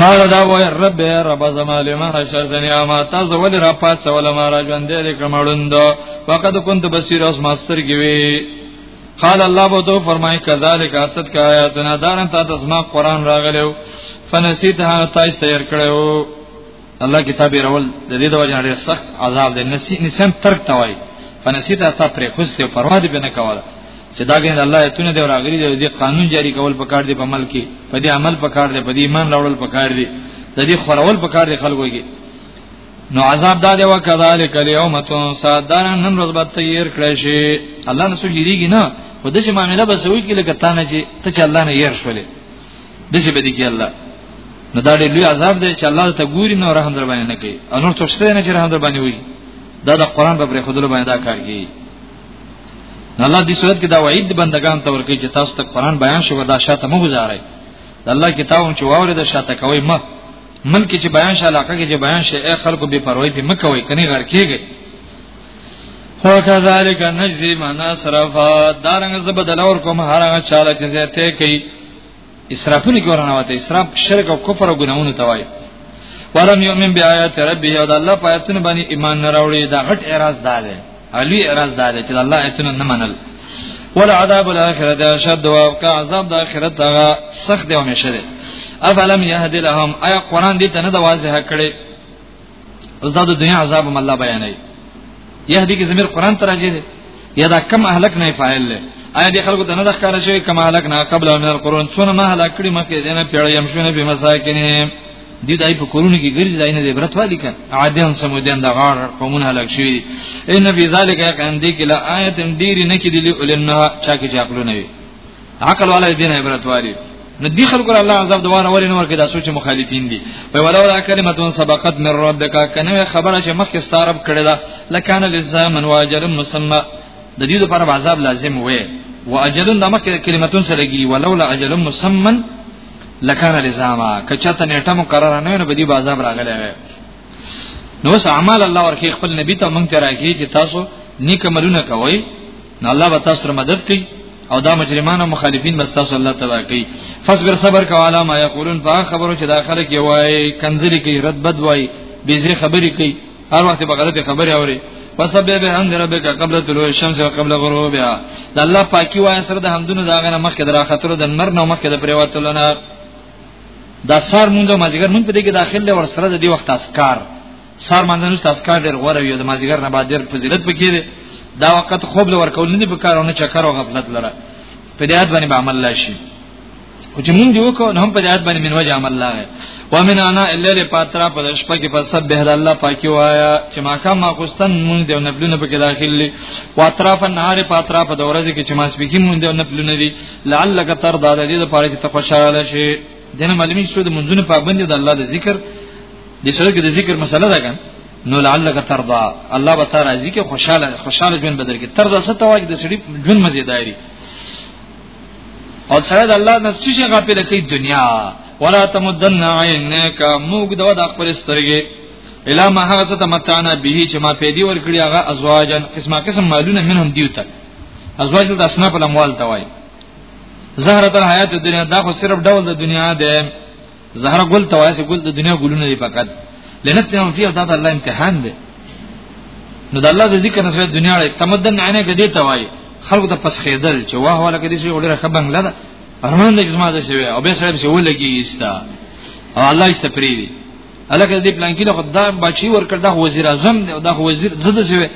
قال دا وای رب رب زما لما حشرتنی اما تاسو ولې را پات سوال ما را ژوند دې کمړوند فقد كنت بصير اوس ماستر گیوی قال الله بو تو فرمای کذالک اتت کا آیاتنا دارن تا تسما قران راغلو فنسیت هغه تاسو تیار کړو الله کتاب رول د دې د وجه ډېر سخت عذاب دی نسی نسم ترک توای فنسیت استا پر خوست او پروا دې بنه کوله چې دا ګین الله ایتونه دی راغلی دی دې قانون جاری کول پکار دی په عمل کې په دې عمل پکار دی په دې ایمان راوړل پکار دی د دې خورول پکار دی خلکو کې نو عذاب دا دی وکذالک الیوم تنسا دارن نن ورځ به تیر کړی شي الله نسو جریږي نه خو د شي معاملې به سوي کې لکه تانه چې ته چې الله نه ير شولې دسی به دي کې الله نو دا لوی عذاب دی چې الله ته ګوري نو رحم در باندې نه کوي انور څه شته نه چې رحم در باندې وي دا د قران په پرې خدل باندې دا کار کوي الله دې صورت کې دا وعید بندگان ته ورکړي چې تاسو ته قران بیان شوی دا شاته مو گزارئ د الله کتاب چې واورې د شاته کوي مه ملک چې بیان شاله علاقه کې چې بیان شي اے خلکو بے پروايي به مکوي کني غر کېږي وکذالک نجزی من اسرف دارنګ زبدل اور کوم هرغه چاله چې زیته کوي اسرافونه ګورنه وته اسراف شرک او کفر او ګناونه توای ورم یومن بیاات ربه او د الله په آیتونه باندې ایمان نه راوړي دا غټ اعتراض داله علی اعتراض داله چې الله آیتونه نه منل ول عذاب الاخرت اشد او کا عذاب د اخرت هغه سخت دی او نشه دی افلم يهد لهم اي قران دې ته نه د واضح کړي اوس دا د دنیا عذاب هم الله بیانوي یهدی کې زمير قران ته راځي یا دا کم اهلک نه فاعل له آیا د خلکو د نه ښکار شوی کم اهلک نه قبل من القرون څونه ما هلاک کړي مکه دینه پیړې يم شونه به مساکین دي دای په کورونه کې ګرځي دای نه د عبرت والی کړه عادیان سمودیان د غار قومونه هلاک شوی ان فی ذلک یقین دی کلا آیت ډیر نه کې دی لنه چا کې چاقلو نه وي عقل والا دین عبرت واري نو دی خلکو الله عذاب دواره ولې نور کې دا سوچ مخالفین دي په ولولا کلمتون سبقت من ربک کنه خبره چې مخکې ستارب کړی دا لکان لزامن واجر مسمى د دې لپاره عذاب لازم وي واجل د مخکې کلمتون سره لګي ولولا اجل مسمى لکان لزاما کچته نیټه مقرره نه نه بدی عذاب راغلی وي نو اعمال الله ورکی خپل نبی ته مونږ ته راکی چې تاسو نیک عملونه کوئ نو الله به تاسو سره مدد کوي او دا مجرمان او مخالفین بس تاسو الله تبارک کوي فصبر صبر کواله ما یقولون په خبرو چې دا خلک یې وای کنځلي کوي رد بد وای بیزه خبرې کوي هر وخت په غلطه خبرې اوري فسبح بحمد ربک قبل طلوع الشمس وقبل غروبها د الله پاکي وای سره د حمدونو داغه نه مخکې درا خطر د نمر نه مخکې د پریواتلو نه د سار مونږه مازیګر مونږ په دې کې داخله ور سره د دې وخت اسکار سار منځنه است اسکار ډیر غوړه وي د مازیګر نه بعد ډیر فضیلت پکې دی دا وخت خوب لور کول نه په کار او نه چکر او غفلت لره په دې اړه باندې عمل لاشي او چې مونږ یو کو نه هم په یاد باندې من وجه عمل لاغه و من انا الا لپاترا په شپه کې په سب به الله پاکي وایا چې ما کا ما کوستن مونږ دی نبلونه په کې داخل لي و اطراف النهار په اطراف د ورځې کې چې ما سپیږي مونږ دی نبلونه دي لعلک تر دا د دې لپاره چې ته خوشاله شې دنه معلومی شو د منځونه پابند یو د الله د ذکر د سره کې د ذکر مسله ده کنه نو لعلک ترضا الله به تعالی ذکر خوشاله خوشاله ژوند بدل کې ترضا څه ته واجب د سړي ژوند مزیداری او سره د الله نه څه شي غافل کوي دنیا ولا تمدن عینک موږ دا د خپل سترګې الا ما هغه څه تمتعنا به چې ما پیدي ور کړی هغه ازواجن قسمه قسم مالونه منهم دیو تک ازواج د اسناف الاموال توای زهرت الحیات الدنیا دا خو صرف ډول د دنیا ده زهر ګل تواسي ګل د دنیا ګلونه دي فقط لنفتهم فيه دا د الله امتحان ده نو د الله د ذکر نسبت دنیا له تمدن عینه کې دی توای خلکو ته پس خېدل چې واه ولا کې دې شي وړه خبنګ لده ارمان دې زما ده شوی او به سره به ولګي استا او الله استپری دی الکه دې پلان کې له خدای بچي ور کړ دا وزیر اعظم دی او دا وزیر زده شوی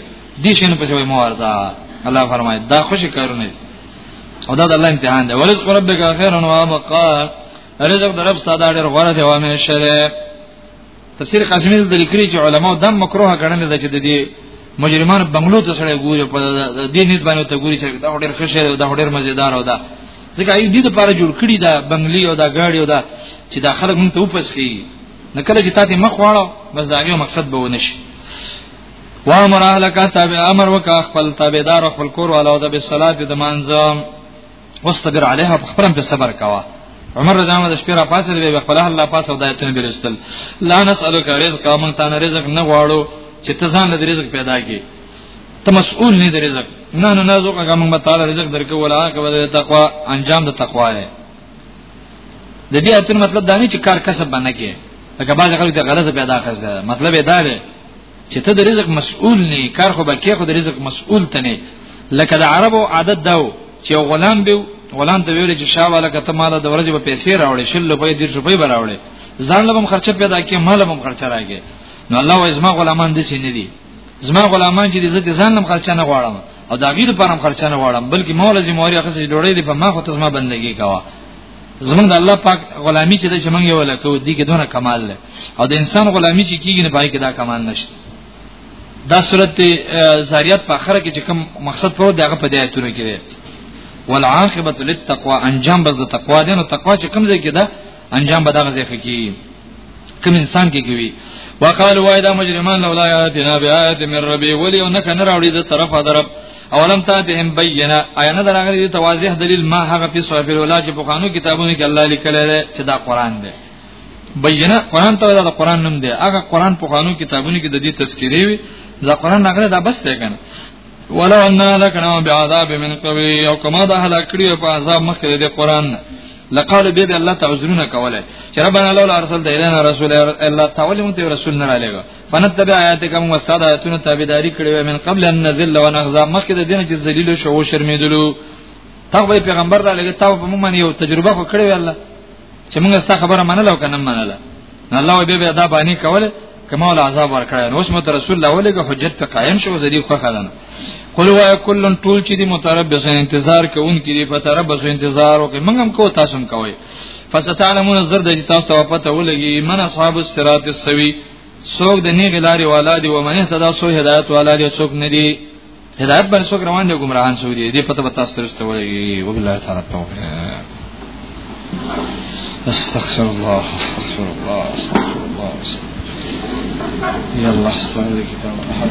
دې شنو په شوی مو ارزه الله فرمایي دا خوشی کارونه او دا د الله امتحان دی ورزق ربک خیر و ابقا رزق در رب ستاده ډیر غوړه دی وامه شری تفسیر قاسمی د لیکري چې علما دم مکروه ګڼل دي چې د دې مجرمان بنگلو ته سره ګوري په دې نیت باندې ته ګوري چې دا ډیر ښه شی دا ډیر مزیدار او دا ځکه ای دې لپاره جوړ کړی دا بنگلی او دا ګاډي او دا چې دا خلک مونږ ته وپسخي نو کله چې تاسو مخ واړو بس دا یو مقصد به ونشي وامر اهلک تابع امر وکا خپل تابعدار خپل کور والو د بالصلاه د منځم واستبر عليها خپل په صبر کوا عمر رضی الله عنه شپې را پاسې دی خپل الله پاسه ودایتنه بیرستل لا نسالک رزق مونږ ته رزق نه غواړو چې ته ځان له رزق پیدا کی ته مسؤل نه دی رزق نه نه نه زوګه کوم به تعالی رزق درکو ولا کوي د تقوا انجام د تقوا دی د دې اتن مطلب دا نه چې کار کسب باندې کې هغه باز غلط غلط پیدا کړي مطلب دا دی چې ته د رزق مسؤل نه کار خو بکې خو د رزق مسؤل ته نه لکه د عربو عادت داو چې غلام به غلام ته ویل چې شاه والا کته مال د ورځې په پیسې راوړې شل په دې روپۍ براوړې ځان لبم خرچه پیدا کې مال لبم خرچه راګې نو الله وای زما غلامان دې سینې دي زما غلامان چې دې زته ځان لم خرچه نه غواړم او دا غیر پرم خرچه نه غواړم بلکې مول زموري اخص ډوړې دې په ما خو ته زما بندگی کوا زمونږ د الله پاک غلامی چې د شمنګ یو لکه و دي کې دونه کمال ده او د انسان غلامی چې کیږي نه پای کې دا کمال نشته دا صورت زاریات په اخره کې چې کوم مقصد پروت دی هغه په دې اتره کې دی والعاقبه للتقوا انجام بس د تقوا دی نو تقوا چې کوم ځای کې ده انجام به دغه ځای کې کوم انسان کې کوي وقالوا اذا مجرمان لولا ياتنا بآيات من ربي ولي انك نراوړي د طرفه درب اولم تاتهم بینه آیا نه دراغلی دی توازیح دلیل ما هغه په صحف الولا چې په قانون کتابونو کې الله لیکل دی چې دا قران دی بینه قران ته دا قران نوم دی هغه قران په قانون کتابونو کې د دې تذکری وي دا قران هغه دا بس دی کنه ولو ان لکنا بعذاب من قبل او کما دا هلاک کړی په عذاب مخکې د قران نه لقالو به به الله تعذرونه کوله چې ربنا لولا ارسلت الينا رسول الله تعالی مونته رسول نه علیګو فنتبع آیاتک موږ استاد آیاتونو تابعداري کړې وې من قبل ان نذل ونغزا مخکې د دین چې ذلیل شو او شرمېدلو تغوی پیغمبر را لګي تاسو په موږ باندې یو تجربه خو کړې وې الله چې موږ ستا خبره منله او کنه منله الله به به دا باندې کوله کما ول عذاب ورکړای نو اسمت رسول الله ولګه حجت په قائم شو زری خو خدان قل هو کلن طول چې دي متربص انتظار کوونکې دي په تربص انتظار وکړي موږ هم کو تاسو هم کوي فستعلمون زر د تاسو ته پته ولګي من اصحاب الصراط السوي څوک د نیغ لارې والا دي او منه تدا سو هدایت والا دي څوک نه دي هدایت باندې څوک روان دي ګمراهان شو دي دې پته به تاسو ته ورسته ولګي وبالله تعالی توفیق استغفر الله استغفر الله استغفر الله يا الله استغفر كتاب احد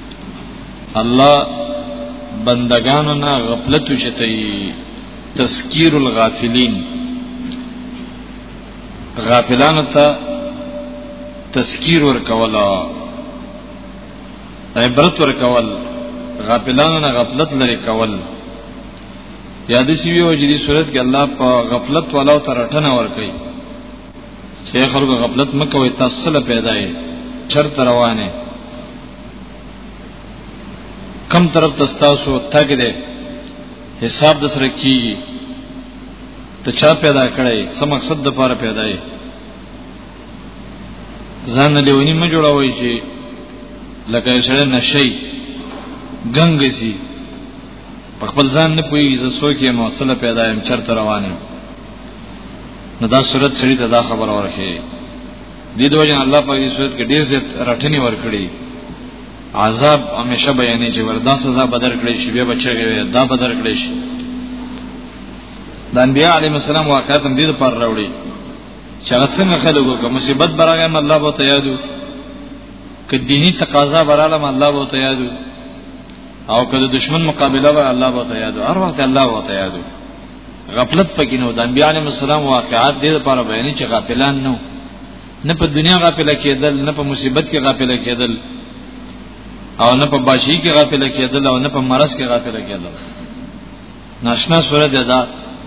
الله بندگانو نه غفلت شته تذکیر الغافلین غافلانو ته تذکیر ورکولا عبرت ورکول غافلانو نه غفلت لري کول یاد سی ویو چې دې صورت کې الله په غفلت والا تر ټنه ور کوي چې خلکو غفلت مکوي تاسو سره پیدا یې چرته روانه کم طرف تاسو تګ دې حساب د سره کیږي ته چا پیدا کړی څه مقصد د پاره پیدا یې ځان له ونی م جوړوي چې لکه سره نشي ګنګسي په خپل ځان نه پوي زه څوک یې موصله پیدا یم چرته روان یم نو دا صورت سړي ته دا خبر ورخه دي د وجه الله په دې صورت کې ډیر زیات رټنی ورکړي عذاب همیشه بیانې چې وردا سزا بدر کړی شي بیا بچي دا بدر کړی شي د انبیاء علیهم السلام واقعات هم دې پر راوړي چې هغه څنګه خلکو کوم مصیبت براغم الله بو ته یادو کدینی تقاضا براله الله بو ته یادو او کله دشمن مقابله به الله به تیادو هر وخت الله به تیادو غفلت پکې نو د انبیاء علیهم السلام واقعات دې لپاره بیانې چې غافلان نو نه په دنیا غافل کېدل نه په مصیبت کې غافل کېدل او نه په باشي کې غافل کېدل او نه په مرض کې غافل کېدل ناشنا سورت ده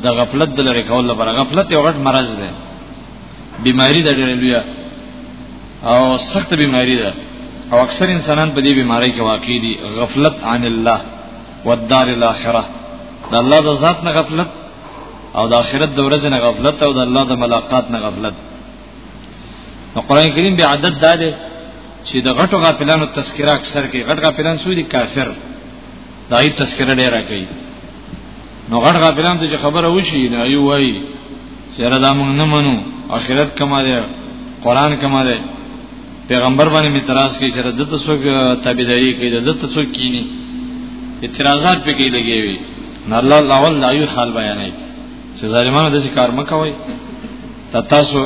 د غفلت د لری کول لپاره غفلت یو غټ مرض ده بیماری ده ډېر لوی او سخت بیماری ده او اکثر انسانان په دې بیماری کې واقع دي غفلت عن الله والدار الاخره د الله د ذات نه غفلت او د آخرت د ورځې نه غفلت او د الله د ملاقات نه غفلت نو قران کریم به عادت ده چې د غټو غافلانو تذکرہ اکثر کې غټ غافلان سودي کافر دای تذکرہ ډیر راکړي نو غړ غافلان ته خبره وشي نه یو وای چیرې دا موږ نه منو اخرت کما ده قران کما ده پیغمبر باندې متراس کې چیرې دته څوک تابعداري کوي دته څوک کینی اعتراضات په کې لګي وي نه الله الله ول یو حال بیانای چې ظالمانو د څه کار مکوي تاسو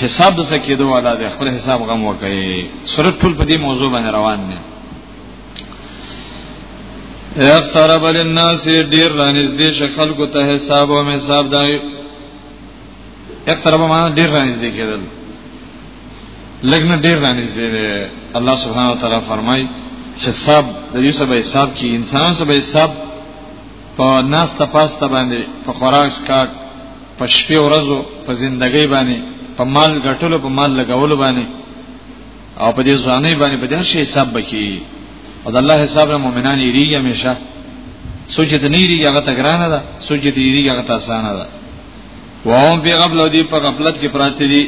حساب د څه کېدو والا دی خپل حساب غم وکړي سره ټول په دې موضوع باندې روان دي اقترب للناس ډیر رانږدې شکل کو ته حساب او حساب دای اقترب معنا ډیر رانږدې کېدل لګنه ډیر رانږدې ده الله سبحانه و تعالی فرمای حساب د یو سبا حساب کې انسان سبا حساب په ناس ته پاسته باندې په خوراک سکاک په شپې ورځو په زندګۍ باندې په مال ګټلو په مال لګولو باندې او په دې ځانې باندې په دې شي حساب بکی او د الله حساب له مؤمنان یریږي همیشه سوچ ته نه یریږي هغه تګرانه ده سوچ ته یریږي هغه آسانه ده وهم په غفلت دی په غفلت کې پراته دي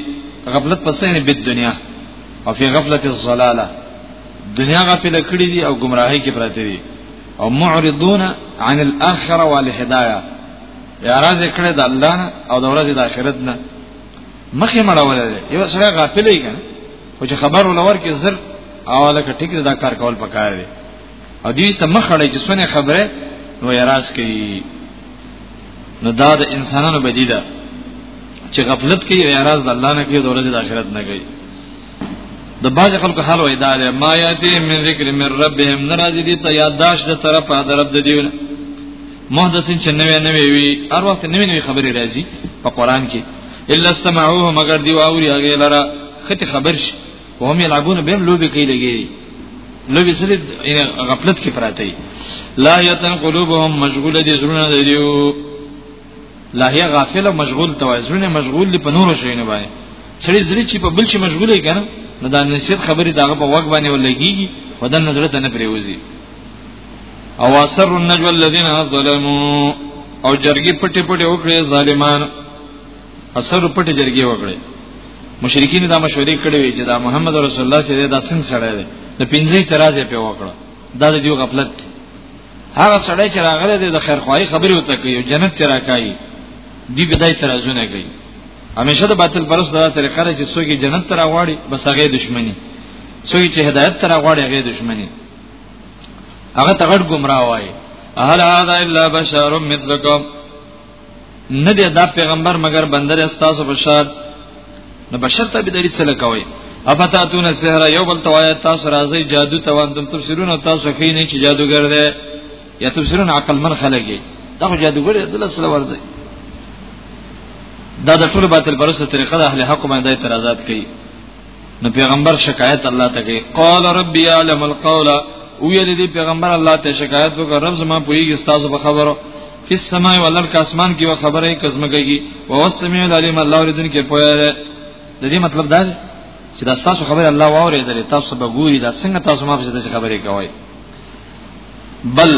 غفلت پسې نه بد دنیا او په غفلت الضلاله دنیا غفل کړی دي او گمراهی کې پراته دي او معرضون عن الاخره والهدايه اعراض کړی د الله او د ورځې د آخرت نه مخې مړول دی یو سره غافل دی کنه او چې خبر ولور کې زر اواله کې ټیک دا کار کول پکار دی او دې ست مخړې چې سونه خبره نو یراز کوي نو دا د انسانانو بدیده چې غفلت کوي یراز د الله نه کوي د ورځې د آخرت نه کوي د باز خلکو حال وای دا ده ما یاتی من ذکر من ربهم ناراضی دي ته یادداشت د طرف په درب د دیونه محدثین چې نوې نوې وی هر وخت نوې نوې خبرې راځي په قران کې الا استمعوه مگر دی واوري هغه لره خته خبر شي وهم يلعبون بهم لوبي کوي لګي لوبي سره غفلت کې پراته لا یتن قلوبهم مشغوله دي زړونه دیو لاهیا غافل او مشغول ته وای زړه مشغول دی په نورو شیونو باندې سړی زړه چې په بل شي مشغول دی کنه نو دا نصیحت خبرې داغه په وګ باندې ولګيږي ودن نظر ته نه پریوزي او اثر النجو الذين ظلموا او جرګي پټي پټي وکړي ظالمان اثر پټي جرګي وکړي مشرکین دا مشورې کړې وي چې دا محمد رسول الله چې دا څنګه سره دی د پنځه ترازه په وکړه دا د دیو غفلت دی هغه سړی چې راغلی دی د خیر خواهی خبرې وته کوي جنت ته راکایي دی بدای ترازونه کوي همیشه د باطل پرست دا طریقه ده چې څوک جنت ته راغواړي بس هغه دښمني څوک چې هدایت ته راغواړي هغه دښمني هغه تغړ گمراه وایي هل هذا الا بشر مثلكم نه دی دا پیغمبر مگر بندر استاسو بشاد نو بشر ته بدری څه لکوي افتاتون السحر یو بل توای تاسو راځي جادو ته وانتم تفسرون تاسو خې نه چې جادوګر دی یا تفسرون عقل من خلګي دا خو جادوګر دی دلته سره ورځي دا د ټول باطل پرسته طریقه د اهل حق باندې اعتراضات کوي نو پیغمبر شکایت الله ته کوي قال ربي يعلم القول ویل دي پیغمبر الله ته شکایت وکړ رب زما پویږي تاسو په خبرو فی السماء والارض اسمان کې و خبره کزمګه کی او السميع العليم الله اوریدن کې پوهه ده د دې مطلب دا دی چې دا تاسو خبره الله واورېدل تاسو به ګوري دا څنګه تاسو ما په دې خبرې کوي بل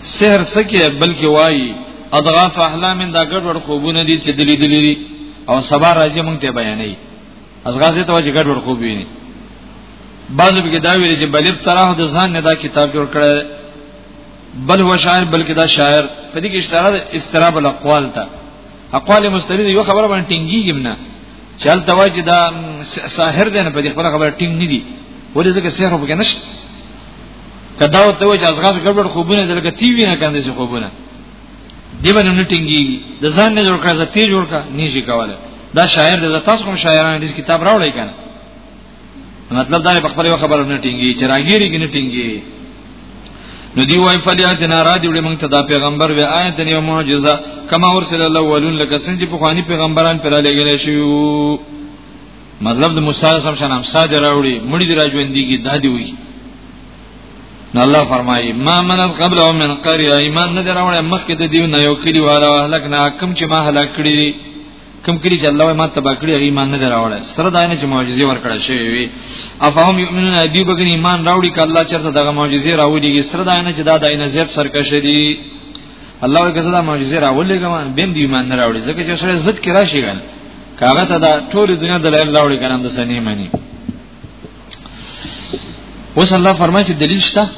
سحر سکه بلکې وایي اضغاث احلام دا ګډ وډ خوبونه دي چې دلی دلی دي او سبا راځي مونږ ته بیانې اضغاث ته وایي ګډ وډ خوب ویني بعضو کې دا ویل چې بلف تراه د ځان نه دا کتاب جوړ کړی بل هو شاعر بلکې دا شاعر په دې کې اشاره استراب الاقوال ته اقوال مسترید یو خبره باندې ټینګیږم نه چل تواجد دا ساحر دی نه په دې خبره خبره ټینګ نه دی ولې ځکه سحر وکړي نشته کدا ته وجه ازغاز ګډوډ خوبونه دلګه تی وینه کاندې څه خوبونه دی باندې نه ټینګي د ځان نه جوړ کړه ځته جوړ کړه نيږي کوله دا شاعر د تاسو کوم شاعرانو د کتاب راوړی کنه مطلب دا په خپل خبره نه ټینګي چې راګيري کې نه ټینګي نو دی وای فلیاتنا را دی وړي مونږ ته دا پیغمبر و آیت یو معجزه کما ورسل الاولون لکه څنګه په خواني پیغمبران پر لګل شي مطلب د موسی سم شنام صادر راوړي مړي دی راځوندي کی دادی وي نو الله فرمایي ما من قبل او من قريه ایمان نه دراوړې مخکې د دیو نه یو کلی والا هلک نه حکم چې ما هلاک کړی کوم کلی چې الله ما تبا کړی هغه ایمان نه دراوړل سره دا نه چې معجزې ورکړل شوی وي افهم یؤمنون ادی بګن ایمان راوړي ک الله چرته دغه معجزې راوړي سره دا نه چې دا د عین زیات سرکش دي الله یې کزدا معجزې راولې ګمان بیم دی ایمان نه راوړي ځکه چې سره زد کې راشي ګل کاغه ته دا ټول دنیا دلایل راوړي کنه د سنې معنی اوس الله فرمایي چې دلیل شته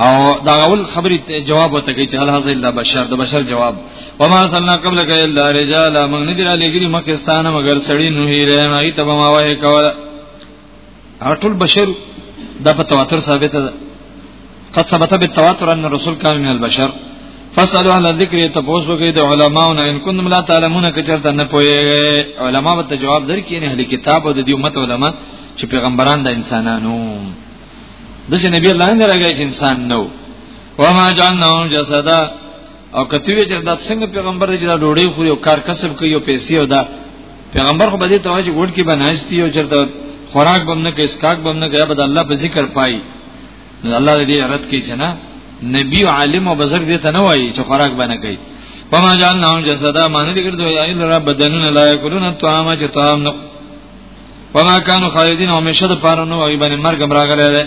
او دا غول خبرې جواب وته کوي چې هل هاذ الا بشر د بشر جواب وما صلنا قبل ک الا رجال من ندر علیګری مکستان مگر سړی نه هیره مې ته ما وای کوله ټول بشر دا په تواتر ثابت ده قد ثبت بالتواتر ان الرسول كان من البشر فاسالوا اهل الذكر تفوسو کې د علماونو ان كنتم لا تعلمون کچرته نه پوي علما به جواب درکې نه اهل کتاب او د دې امت علما چې پیغمبران د انسانانو د چې نبی الله نه راغی چې انسان نو وما جعلناهم جسدا او کتوی چې دا څنګه پیغمبر دې دا ډوړې خوري او کار کسب کوي او پیسې او دا پیغمبر خو به دې توجه وړ کې بنایستی او چرته خوراک بم نه کې اسکاک بم نه کې به د الله په ذکر پای نو الله دې رد کړي چې نه نبی عالم او بزرګ دې ته نه وایي چې خوراک باندې کوي پما جان نام جسدا معنی دې ګرځوي یا الا رب بدنون لا یکلون الطعام چې طعام نه پما کانو خالدین همیشه د پاره نو وي باندې مرګ راغلی دی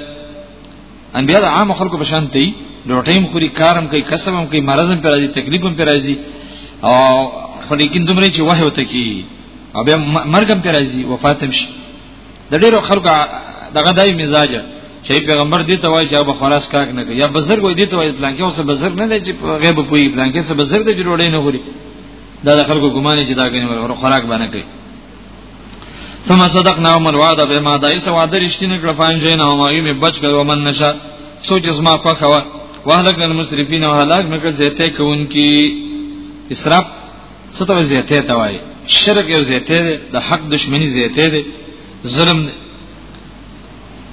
انبیا د عام خلکو په شان دی لوټیم خوري کارم کوي کسب هم کوي مرزم پر راځي تکلیف هم پر راځي او خو لیکن دومره چې وحی وته کی او بیا مرګ هم پر راځي وفات هم شي د ډیرو خلکو دغه دای مزاج چې پیغمبر دې ته وایي چې به خلاص کاک نه کوي یا بزرګ وایي دې ته وایي پلان کې اوسه بزرګ نه دی چې غیب پوي پلان کې څه بزرګ دی چې ډوډۍ نه خوري دا د خلکو ګمان چې دا غني ور خوراک باندې کوي ثم صدقنا عمر وعد بما دا ایسه وعده رښتینه کړ فان جینا او مایو می بچ کړو من نشه سوچ زما په خوا وهلک المسرفین او هلاک مکه زیته کوونکی اسراف ستو زیته ته وای شرک یو زیته ده د حق دشمنی زیته ده ظلم ده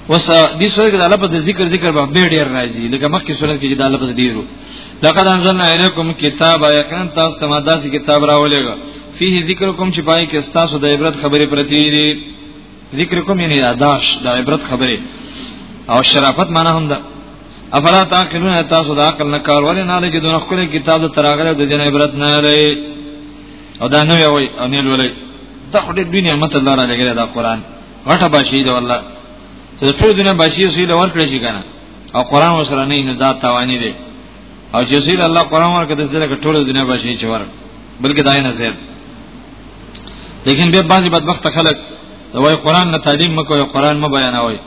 وس دې سورې کې د الله په ذکر ذکر باندې ډېر راځي لکه مخکې سورې کې د الله په ډېرو لقد انزلنا الیکم کتابا یقینا تاسو ته مداسي کتاب راولېګا فيه ذکرکم چې پای کې تاسو د عبرت خبرې پرتی دي ذکرکم یعنی اداش د عبرت خبرې او شرافت معنا هم ده افلا تعقلون تاسو د عقل نه کار ولې نه لګي دونه خپل کتاب د تراغله د جن عبرت نه لري او دا نه وي او نه لولي دا خو د دنیا مت الله را لګي دا قران غټه باشي دی والله ته ټول دنیا باشي سي لور کړی شي کنه او قران وسره نه نه دا توانی دی او چې سي الله قران ورکړي د دې ټول دنیا باشي چې ورک بلکې دای نه زیات لیکن به بعضی بدبخت خلک وای قران نه تعلیم مکو قران ما بیانوي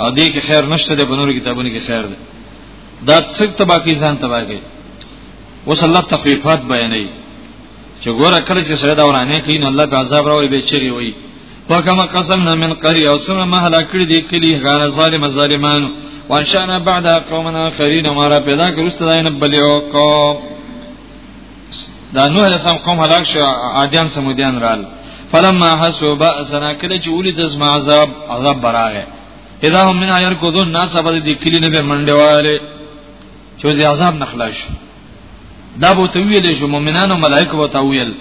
او دې کې خیر نشته د بنور کتابونو کې خیر ده دا څه تبا کې ځان تبا کې وصلی الله تخفیفات بیانې چې ګوره کله چې سره دا ورانه کوي نو الله په عذاب راوي به چری وي وکما قسمنا من قريه او څومره مهلا کړی دی کلی غان ظالم ظالمانو وانشانا بعد قومنا اخرین ما را پیدا کړو ستاینه بلیو قوم دا نوح علیہ السلام قوم هلاک شو عادیان سمودیان رال فلما حسوا باسنا کله چې ولید از عذاب عذاب براغه اذا هم من اير کوذو ناس به دې کلی نه به منډواله چې زی عذاب نخلاش دا بو ته ویلې شو مؤمنانو ملائکه بو ته ویل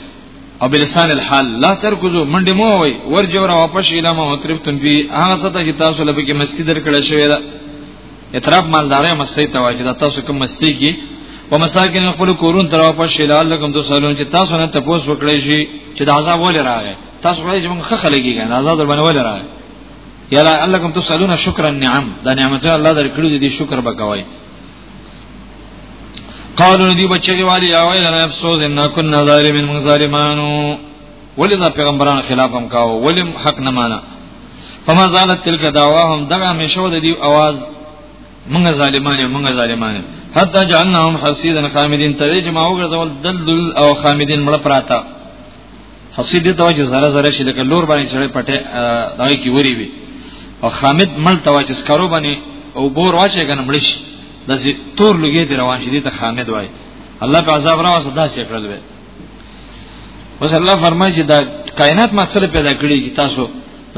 او بلسان الحال لا ترکزو منډه مو وای ورجو را واپس اله ما مطرب تم بي هغه ستا چې تاسو لپاره کې مسجد درکړل شوی دا اطراف مالداري مستی ته وایي چې تاسو کوم مستی کی په مساکن خپل کورون تر واپس شلال لکم دو سالون چې تاسو نه تپوس وکړی شي چې د عذاب ولې راغی تاسو وایي چې موږ خه خلګي کنه عذاب در باندې ولې راغی یلا انکم تسالون شکر النعم دا نعمت الله درکړي دي شکر وکوي قالو دی بچی والی یا ویل افسوس ان كنا ظالمین من ظالمانو ولې دا پیغمبرانو خلاف هم کاوه ولې حق نه مانا فما زالت تلک دعواهم دغه همیشه ود دی आवाज موږ ظالمانه موږ ظالمانه حتا جعلناهم حسیدا خامدین ترې چې ما وګرځول دلدل او خامدین مړ پراته حسید ته وجه زره زره شي لکه لور باندې چړې پټه دای کی وری وي او خامد مړ ته وجه سکرو باندې او بور واچې کنه مړ شي داسې تور لګې دی روان شي ته خامد وای الله په عذاب راوسه داسې کړل وي اوس الله فرمایي چې دا کائنات ما څه پیدا کړی چې تاسو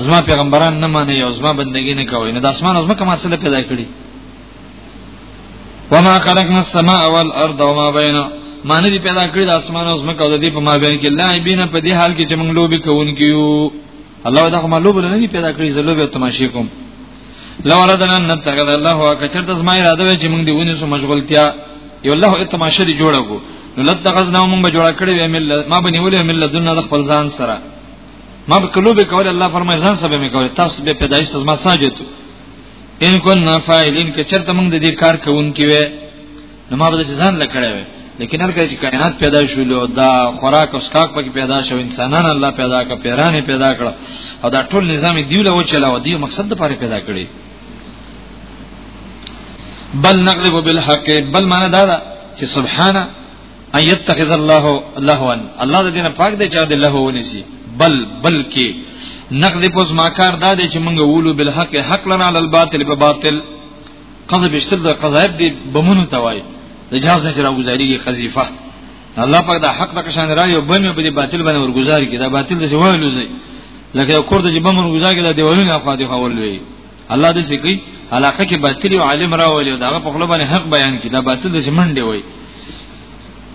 زما پیغمبران نه مانی او زما بندگی نه کوي نو د اسمان او زما کومه څه پیدا کړی وما خلقنا السماء والارض وما بينهما ما نه دی پیدا کړی د اسمان او زمکه او د دې په مابین کې لاعبین په دې حال کې چې موږ لوبي کوونکیو الله دا کومه لوبه نه دی پیدا کړی زلوبه تماشې کوم لو اردنا ان نتخذ الله وکچر د زما اراده وی چې موږ دی ونی سو مشغولتیا یو الله اتماشه دی جوړو کو نو لتخذنا موږ به جوړ کړی وی مل ما بنی ولې مل دنیا د خپل ځان سره ما به کلوب کول الله فرمای ځان سبه می کول تاسو به پیدایش زما ساجت ان کو نفاعلین کچر ته موږ د دې کار کوونکی وی نو ما به ځان لکړې وي لیکن هر کله چې کائنات پیدا شول او دا خوراک او سکاک پکې پیدا شو انسانان الله پیدا کړ پیرانې پیدا کړ او دا ټول نظام دیو له وچلاو دیو مقصد لپاره پیدا کړی بل نغلب بالحق بل معنا دا ده چې سبحانه ان يتخذ الله لهوا الله د دینه پاک دی چې د لهو ونسی بل بلکې نقد پوز ماکار دا دی چې موږ وولو بالحق حق لنا على الباطل په باطل قضا بشتر د قضایب دی بمونو توای د جهاز نه چرا گزاریږي قذیفه الله پاک دا حق د کشان را یو بم په باطل باندې ورګزار کی دا باطل د سوالو زی لکه یو کور د جبم ورګزار کی دا دیوالونه خو دی خول وی الله دې سکی علاقه کې باطل او عالم راولي دا په خپل باندې حق بیان کی دا باطل د سمنډي وی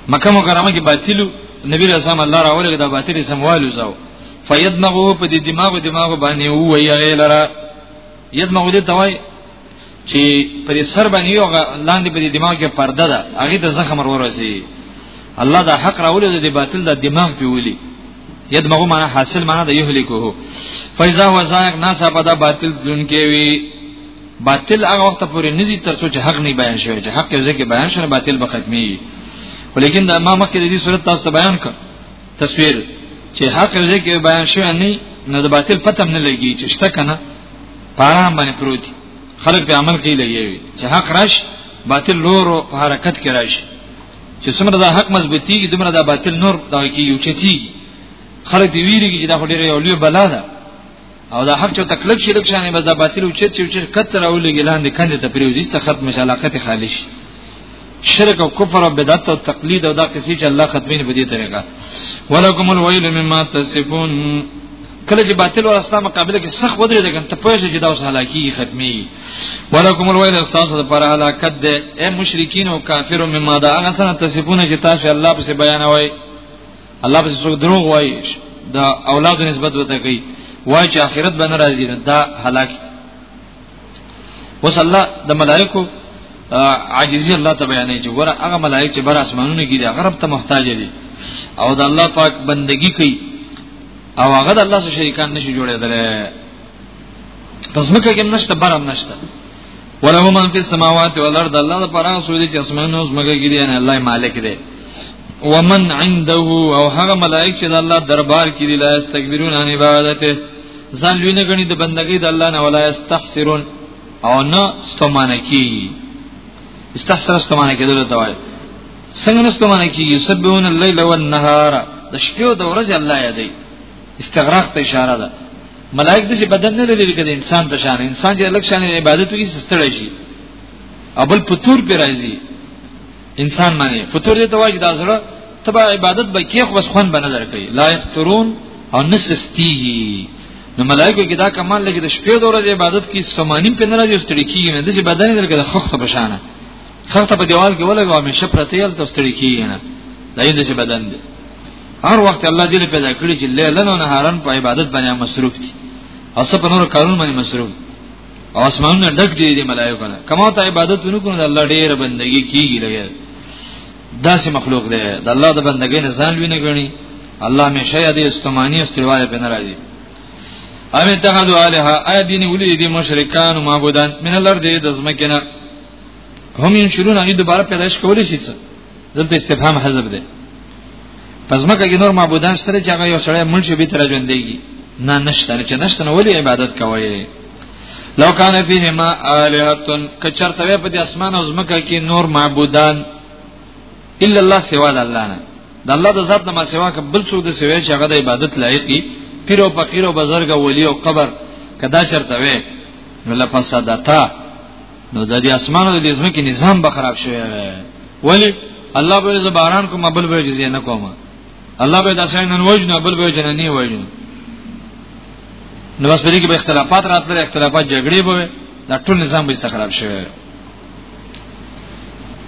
مکه مکرمه کې باطل نبی رسول الله الله راولي دا باطل سموالو زاو فیدمغه په دې دماغ دماغ باندې وی غیلره یزمه ودی توای چې پر سر باندې یو لاندې په دماغ کې پرده ده هغه د زخم ورورسي الله دا حق راولې د باطل د دماغ په ولي یدمغه معنا حاصل معنا د یهلیکو فیزا و زایق ناسا په دا باطل ځون کې وی باطل هغه وخت پورې نزي تر څو چې حق نه بیان شوی چې حق یې ځکه بیان شوی باطل به ختمي ولیکن د امام کې د دې صورت تاسو بیان کړ تصویر چې حق یو ځای کې بیان شوی نه نه د باطل پته نه لګي چې شته کنه پارا باندې پروت خلک په عمل کې لګي چې حق راش باطل نور په حرکت کې راش چې څومره د حق مضبوطي کې دومره د باطل نور دا کې یو چتي خلک دی ویریږي چې دا خو ډیره یو لوی بلا ده او دا حق چې تکلیف شي لکه شانې بس دا باطل اوچت چې اوچت کتر او لګي لاندې کندې ته پریوځي ست ختم شي علاقه ته خالي شي شرک او کفر او بدعت او تقلید او دا کسي چې الله ختمین په دې طریقه ولکم الویل مما تصفون کله چې باطل ور اسلام مقابله کې سخت ودرې ده کنه ته پوه شې چې دا اوس هلاکی ختمي ولکم الویل استاسو پر هلاکت ده اے مشرکین او کافرو مما دا هغه څنګه تصفون چې تاسو الله په بیانوي الله په څو دروغ وای دا اولاد نسبت وته کوي وای چې اخرت به ناراضي دا هلاک وصلی الله د ملائکو عاجزی الله ته بیانې چې ګوره هغه ملائک چې بر اسمانونو کې دي غرب ته محتاج دي او د الله پاک بندگی کوي او هغه د الله سره شریکان نشي جوړېدل پس مکه کې نشته برم نشته وله من فی السماوات والارض الله د پرا سوی چې اسمانو زمګه کې دی نه الله مالک دی ومن عنده او هغه ملائک چې د الله دربار کې دی لا استكبرون عن عبادته ځان لوی نه غني د بندګۍ د الله نه ولا استحسرون او نه ستمانه کی استحسر ستمانه کېدل ته وایي څنګه نه ستمانه کی یسبون الليل والنهار د شپې او د ورځې الله یادې استغراق ته اشاره ده ملائک د بدن نه لري کده انسان په شان انسان چې الګ شان عبادت کوي سستړی شي ابل پتور پر راځي انسان باندې پتور دې تواج د ازړه تبا عبادت به کې خو بس خوان بنه درکې لا یفترون او نسستیږي نو ملائکه کې دا کمال لګي د شپې د ورځې عبادت کې سمانی په نه راځي ستړي کیږي نه د بدن درګه د خخته په شان خخته په دیوال کې ولګو همیشه پرته یل د ستړي کیږي نه دا یې د بدن دی هر وخت الله دې پیدا کړی چې لیلن او نهارن په عبادت باندې مصروف دي او څه په نور کارون باندې مصروف دي او اسمانونه ډک دي د ملایکو نه کما ته عبادت ونکړو د الله ډېر بندگی کیږي لګي داسې مخلوق دی د الله د بندګۍ نه ځان ویني غني الله می شي د استمانی استواله په ناراضي ام اتخذوا الها ادین ولی دی مشرکان او معبودان من الارض د زمکه نه هم ينشرون هغه دوباره پیدائش کولی شي څه دلته استفهام حذف ده پس مکه کې نور معبودان شته چې هغه یو سړی مړ شي به تر ژوندېږي نه نشته چې نشته نو ولې عبادت کوي لو کان فیهما الہتن کچرته په دې اسمان او زمکه کې نور معبودان الا الله سوا د الله نه د الله د ذات نه ما سوا ک بل څوک د سوي چې هغه د عبادت لایقي پیر او فقیر او بزرګ او ولی او قبر کدا چرته وي نو لفسدتا نو د دې اسمانو د دې ځمکې نظام به خراب شوی ولی الله به ز باران کوم بل به جزیه نه کوم الله به داسې نن وجنه بل به جنه نه وجنه نو بس پرې کې به اختلافات راتل اختلافات جګړې به دا ټول نظام به خراب شوی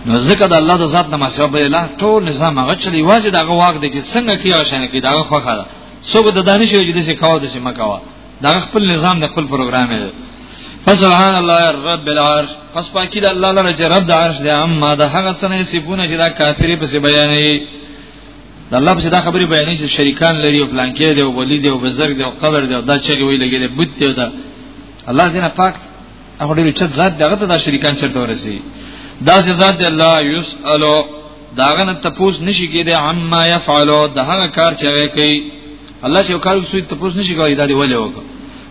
نو ځکه د الله د ذات نه مسیو به الله ټول نظام هغه چلی واځي دغه واګ دی چې څنګه کیږي شنه کې دغه خوخه ده څوک د دانش یو چې د څه کاوه د څه مکاوه دا خپل نظام د خپل پروګرام دی فسبحان الله رب العرش پس پاکی د الله لره چې رب د عرش دی اما د هغه څنګه صفونه چې دا کافری په بیانې د الله په دا خبرې بیانې چې شریکان لري او پلان کې دی او ولی دی او بزرګ دی او قبر دی او دا چې وی لګي دی بت دی دا الله دې نه پاک هغه ډېر چې ذات دغه ته دا شریکان چرته ورسي دا چې ذات دی الله یسالو داغه نه تپوس نشي کېده عما يفعلوا د هغه کار چې کوي الله چې کار کوي ته پوس نشي کوي دا دی ولې وکړه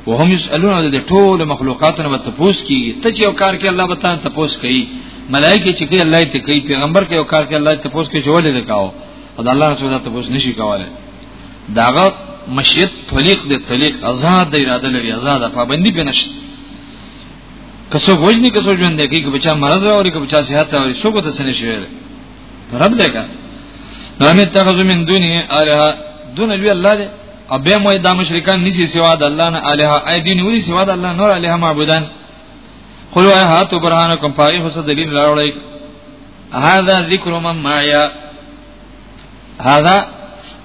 وهم يسالون د ټول مخلوقاتو نه ته پوس کی ته چې یو کار کې الله به تاسو ته پوس کوي ملائکه چې کې الله ته کوي پیغمبر کې یو کار کې الله ته پوس کوي چې ولې دا کاو او الله رسول ته پوس نشي کولای داغه مشیت طلیق د طلیق آزاد د اراده لري آزاد پابندي به نشي کسو وجنی کسو ژوند دی کې بچا مرز او کې بچا صحت او سوګو ته سن شي رب لګا نامه تخذ من دونه الها دون لوی الله دې او به مو دا مشرکان نشي سوا د الله نه الها اي دین ولي سوا د الله نور الها معبودان قل وای هاتو برهانکم پای هو څه دلیل راوړی هاذا ذکر من معیا هاذا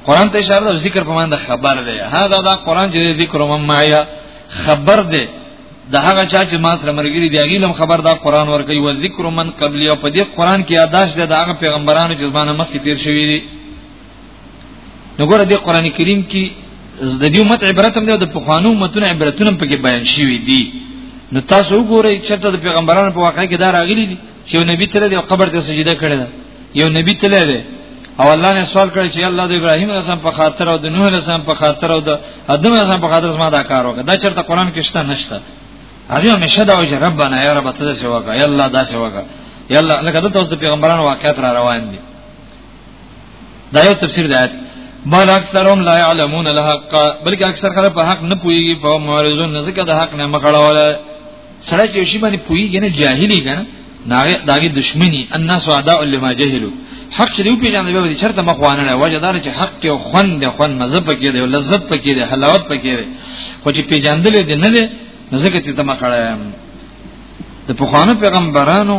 قران ته اشاره ده ذکر په معنی خبر ده هاذا دا قران چې ذکر من معیا خبر ده د هغه چا چې ما سره مرګري دی هغه لم خبر دا قران ور کوي او ذکر من قبل او په دې قران کې یاداش ده د هغه پیغمبرانو چې زمانه مخکې تیر شوی دي نو ګوره د قران کریم کې د دې امت عبرت هم ده د پخوانو امتونو عبرتونه هم پکې بیان شوی دي نو تاسو وګورئ چې د پیغمبرانو په واقع کې دا راغلي دي چې یو نبی تل دی او قبر ته سجده کړې ده یو نبی تل دی او الله نه سوال کړی چې الله د ابراهیم رسام په خاطر او د نوح رسام په خاطر او د ادم رسام په خاطر زما دا کار وکړه دا چرته قران کې شته نشته هغه همیشه دا وایي ربانا یا رب ته څه وکړه یا الله دا څه وکړه یا الله لکه د توسط پیغمبرانو واقعات را روان دي دا یو تفسیر دی بل اکثرهم لا يعلمون الحق بلکې اکثر خلک په حق نه پوهیږي په معرضون ځکه د حق نه مخړه ولا سره چې شی باندې پویږي نه جاهلی کنه ناغه داغه دشمنی الناس اعداء لما جهلوا حق چې دوی پیژنې به دي چرته مخوانه نه وجه دار چې حق کې خوند دی خوند مذهب کې دی لذت پکې دی حلاوت پکې دی خو چې پیژندل دي نه دي ځکه ته ما کړه د پخوانو پیغمبرانو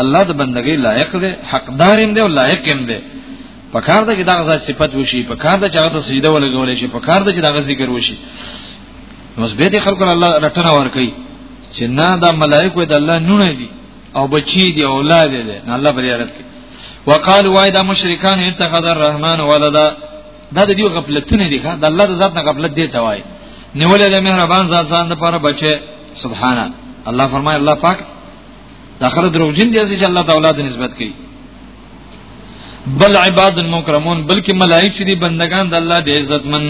الله د بندګۍ لایق دی حقدار هم دی او لایق هم دی په کار ده چې دغه صفت وشي په کار ده چې هغه سجده ولګول شي په کار ده چې دغه ذکر وشي نو به دې خلکو الله رټنه ورکړي چې نه دا ملائکه د الله نونه دي او بچی دي اولاد دي نه الله بری رات کوي وقال وای دا مشرکان اتخذ الرحمن ولدا دا د دې غفلتونه دي دا الله د ذات نه غفلت دي ته وای نیولې د مهربان ذات ځان لپاره بچي سبحان الله فرمای الله پاک دا خره دروغجن دي چې الله تعالی د نسبت کوي بل عباد المکرمون بلکې ملائک چې دي بندگان د الله د عزتمن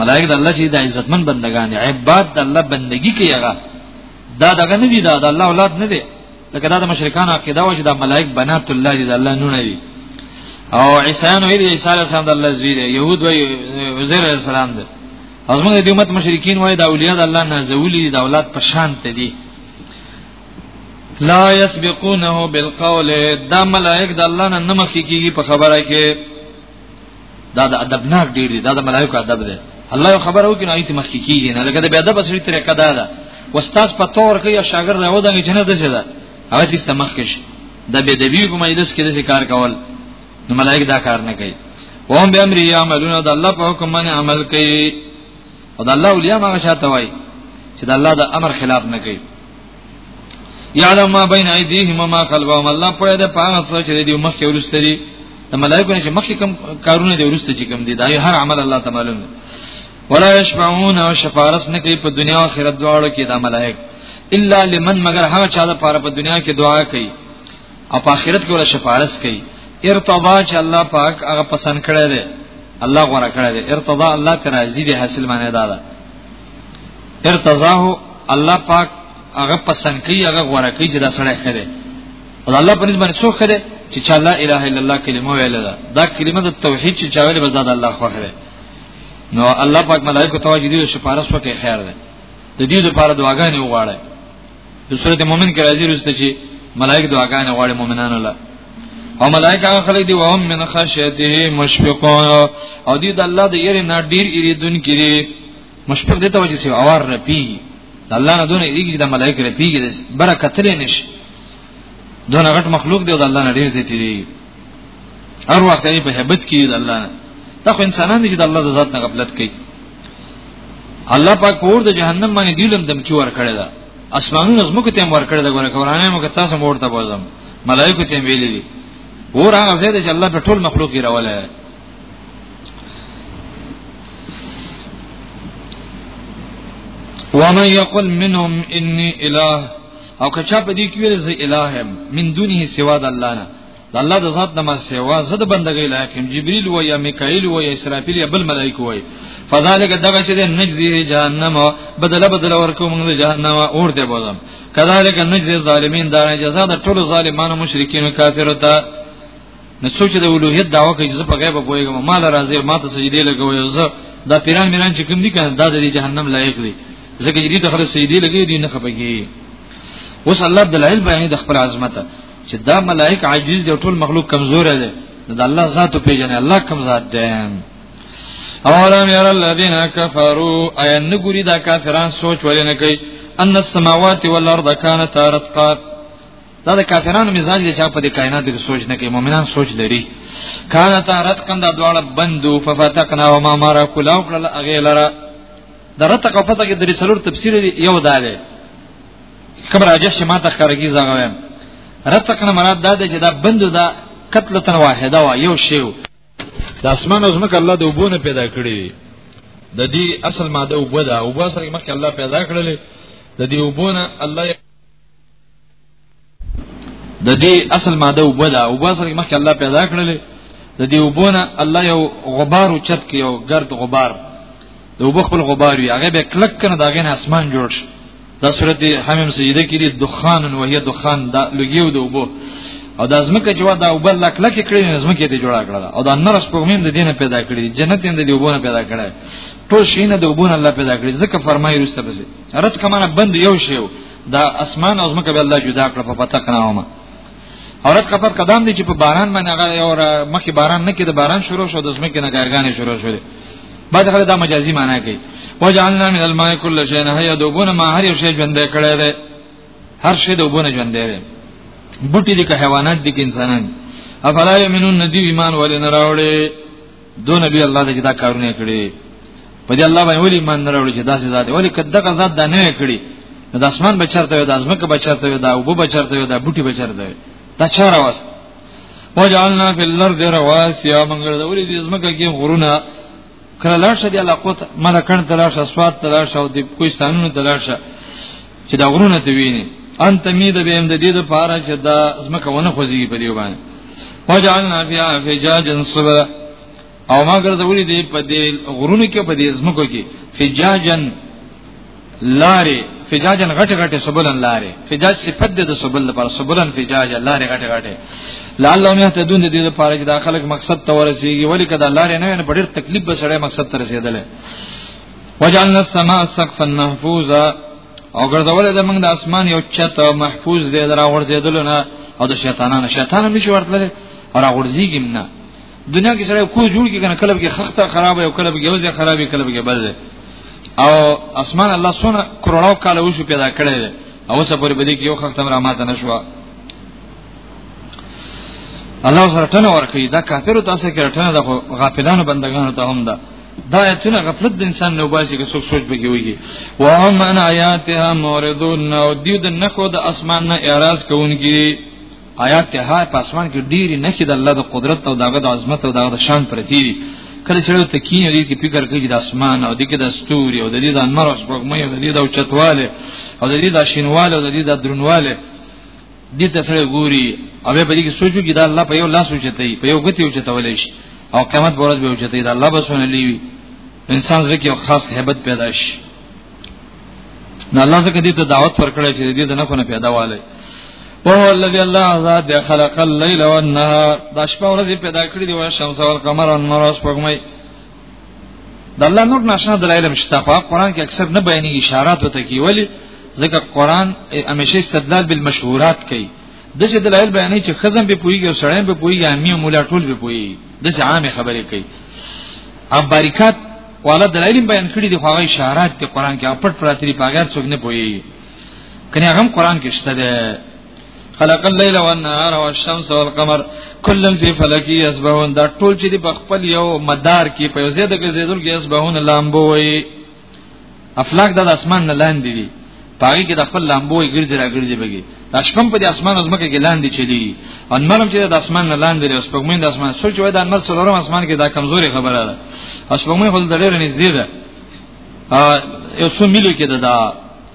ملائک د الله چې د عزتمن بندگان دي عباد د الله بندگی کوي هغه دا دغه نه دي دا د الله اولاد نه دي لکه دا د مشرکان عقیده و چې دا ملائک بنات الله دي د الله نه نه دي او عیسیان وی عیسی علیه السلام د الله زوی دی يهود وی عزیر علیه السلام دی ازمن د امت مشرکین وای د اولیاء د الله نازولی د اولاد په شان ته دي لا يسبقونه بالقول دا ملائک د الله نه نمخې کیږي په خبره کې دا د ادب نه ډیر دي دا د ملائکه ادب دی الله خبر او کنه ایت مخکې کیږي نه لکه د بیا د بسری طریقه دا ده واستاذ په تور کې یا شاګرد راو دغه جنه ده ده هغه دې استمخ کې د به د وی په مجلس کې د کار کول نو ملائک دا کار نه کوي وهم به امر یعملون د الله په حکم باندې عمل کوي او د الله اولیاء ما شاته وای چې د الله د امر خلاف نه کوي یعلم ما بین ایدیهم ما خلفهم الله په دې پاغه سوچ لري دی مخکې ورستري د ملائکه نه چې مخکې کم کارونه دی ورسته چې کم دي دا هر عمل الله تعالی معلوم دی ولا یشفعون او شفارس نه کوي په دنیا او آخرت دواړو کې دا ملائک الا لمن مگر هغه چا د پاره په دنیا کې دعا کوي او په آخرت کې ولا شفارس کوي ارتضا چې الله پاک هغه پسند کړی دی الله غوړه کړی دی ارتضا الله ته راضي دی حاصل معنی دا ده ارتضاه الله پاک هغه پسند کوي هغه غوړه کوي چې دا سړی خره او الله په نسبت څوک خره چې چا لا اله الا الله کلمه ویل ده دا کلمه د توحید چې چا ویل بزاد الله خو خره نو الله پاک ملائکه ته واجب دي شفارس وکړي خیر ده د دې لپاره دعاګانې وغواړي د سورته مؤمن کې راځي رسته چې ملائک دعاګانې غواړي مؤمنانو له او ملائکه هغه خلک دي وهم من خشیته مشفقون او دې د الله د یری نه ډیر یری دن کړي مشفق دې ته وجه سی اوار رپی د الله نه دونه یریږي د ملائکه رپیږي برکت لري نشي دونه غټ مخلوق دی د الله نه ډیر زیات دی هر وخت یې په hebat کې د الله نه دا خو انسانان دي چې د الله د ذات نه غفلت کوي الله پاک پور د جهنم باندې دیلم دم کی ور کړی دا اسمانونو زمکه تیم ور کړی دا ګوره قرآن مو کته سم ورته بوزم ملائکه تیم ویلې دي ور هغه زید چې الله په ټول مخلوق یې راولای ومن يقل منهم إني إله او که چا په دې کې ویل زه الہ یم من دونه سوا د الله نه د الله د ذات نه ما سوا زه د بندګۍ لایق یم جبرئیل و یا میکائیل و یا اسرافیل یا بل ملائکه وای فذالک دغه چې د نجزی جهنم بدله بدله ورکو موږ د جهنم اور ته بوزم کذالک نجزی ظالمین دا جزاء د ټول ظالمانو مشرکین کافرو ته نو څوک چې د اولوهیت داوا کوي چې په غیب پوهیږم مال راځي ما ته سجدي لګوي زه دا پیران میران چې کوم دي کنه دا د جهنم لایق دي ځکه چې دې ته خلاص سجدي لګي دي نه خپګي اوس الله عبد العل بیان د خپل عظمت چې دا ملائک عاجز دي ټول مخلوق کمزور دي د الله ذات په جنې الله کم ذات دی اولم ير الذين كفروا اين غوري دا کافران سوچ ولې نه کوي ان السماوات والارض كانتا رتقا دا د کافرانو مزاج دی چې په دې کائنات کې سوچ نه کوي مؤمنان سوچ لري کان تا رت کنده دواړه بندو ففتقنا وما مارا کلاو کړل اغه لرا د رت او فتح کې د رسول تفسیر یو دا دی کبر اجش ما ته خارګي زغه وایم رت کنه مراد دا دی چې دا بندو دا قتل تن واحده وا یو شیو د اسمان او زمکه الله د وبونه پیدا کړی د دې اصل ماده وبدا وبا سره مخکې الله پیدا کړل د دې وبونه الله د دې اصل ماده وبدا او باسر مخکې الله پیدا کړل د دې وبونه الله یو غبار او چت کې یو ګرد غبار د وب خپل غبار وي هغه به کلک کنه دا غن اسمان جوړ شي دا صورت حمیم سجده کې دي دخان او هي دخان دا لګیو د وب او د ازمکه جوا دا وب الله کلک کړی نه ازمکه دې جوړا کړل او دا نرس په مين د دینه پیدا کړی جنت یې د دې وبونه پیدا کړی ټول شینه د وبونه الله پیدا کړی ځکه فرمایي رسته بزي رات کمانه بند یو شی دا اسمان او زمکه به الله جدا کړ په پتا کناومه اورت خبر قدم دی چې په باران باندې هغه یو مخکې باران نه کې د باران شروع شو د زمکه نه ګرګانې شروع شو بعض خلک دا مجازي معنی کوي وجعلنا من الماء كل شيء هي دوبونه ما هر یو شی ژوندې کړی دی هر شی دوبونه ژوندې دی بوټي دي که حیوانات دي که انسانان افلا یمنون ندی ایمان ولې نه راوړي دو نبی الله دې دا کارونه کړی په دې الله باندې ولي مان نه راوړي چې داسې ذات ولي کده غزا د نه کړی د اسمان بچرته وي د ازمکه بچرته وي د اوبو بچرته وي د بوټي بچرته وي دا چار واست وجعلنا فی الارض رواسي منګر د ولي د ازمکه کې غرونه کله لاشه دی علاقه ملکان تلاشه اسواد تلاشه او د کوهستانونو تلاشه چې دا غرونه ته ویني انت می د بهم د دې د پاره چې دا زمکه ونه خوځي په دی باندې وجعلنا فيها فجاجا صبرا او ما ګرځولې دې په دې غرونو کې په دې زمکو کې فجاجا لارې فجاجا غټه غټه سبلن لارې فجاج صفت د سبل لپاره سبلن فجاجا لارې غټه غټه لعلهم يهتدون دې د پاره چې دا خلک مقصد ته ورسیږي ولیکه دا لارې نه نه ډېر تکلیف به سره مقصد ته رسیدل وجعلنا السماء سقفا محفوظا او ګرځول د موږ د اسمان یو چت محفوظ دی درا ورزیدل نه او د شیطانانو شیطان هم نشي ورتل او را ورزیګم نه دنیا کې سره کو جوړ کې کنه کلب کې خخته خراب او کلب کې یوځه خرابې کلب کې بل او اسمان الله سونه کروڑو کال وشو پیدا کړی او څه پورې بده کې یو خخته را ماته نشو الله سره ټنه ورکړي دا کافر تاسو کې ټنه د غافلانو بندگانو ته هم ده دا ایتونه غفلت د انسان نه وباسي که څوک سوچ بږي وږي وهم ان آیاتها موردون او دیو د نخو د اسمان نه اعتراض کوونکی آیاتها په اسمان کې ډیری نخې د الله د قدرت او دغه د عظمت او دغه د شان پرتی دي کله چې ته کینې دي کې فکر کوي د اسمان او د کې د ستوري او د دې د انمر او سپوږمۍ او د دې د چتواله او د دې د شینواله او د دې د درنواله دې ته سره ګوري او به دې کې سوچو کې دا الله په یو لاس وچتای په یو غتی وچتولې شي او قیامت ورځ به وچتای دا الله بسونه لیوي انسان زړه کې یو خاص hebat پیدا شي نو الله زکه دې ته دعوت ورکړی چې دې ته نه کو نه پیدا والي وهو الذي الله ذات خلق الليل والنهار دا شپه ورځ پیدا کړی دی او شمس او قمر او نور اوس پګمای د الله نور ناشنا دلایل مشته خو قرآن کې اکثر نه بیانې اشارات وته کی ولی ځکه قرآن همیشه استدلال بالمشهورات کوي د څه دلایل بیانې چې خزم به پويږي او سړی به پويږي امي مولا ټول به پويږي د څه عامه خبرې کوي ا باریکات والا دلایل بیان کړي دي خو هغه اشارات ته قرآن کې اپټ پراتري پاګر څوک نه پويږي کنه هغه قرآن کې شته ده خلق الليل والنهار والشمس والقمر كل في فلك يسبحون دا ټول چې په خپل یو مدار کې په یو زیاده کې زیدل کې يسبحون لامبو وي افلاک د اسمان نه لاندې دي پاره کې د خپل لامبو ګرځي را ګرځي بګي د شپم په د اسمان او زمکه کې لاندې چلی ان مرم چې د اسمان نه لاندې لري اوس په موږ د اسمان سوچ وای د انمر سره اسمان کې دا کمزوري خبره ده اوس په موږ خل د ډېر نږدې ده یو څو ملي کې ده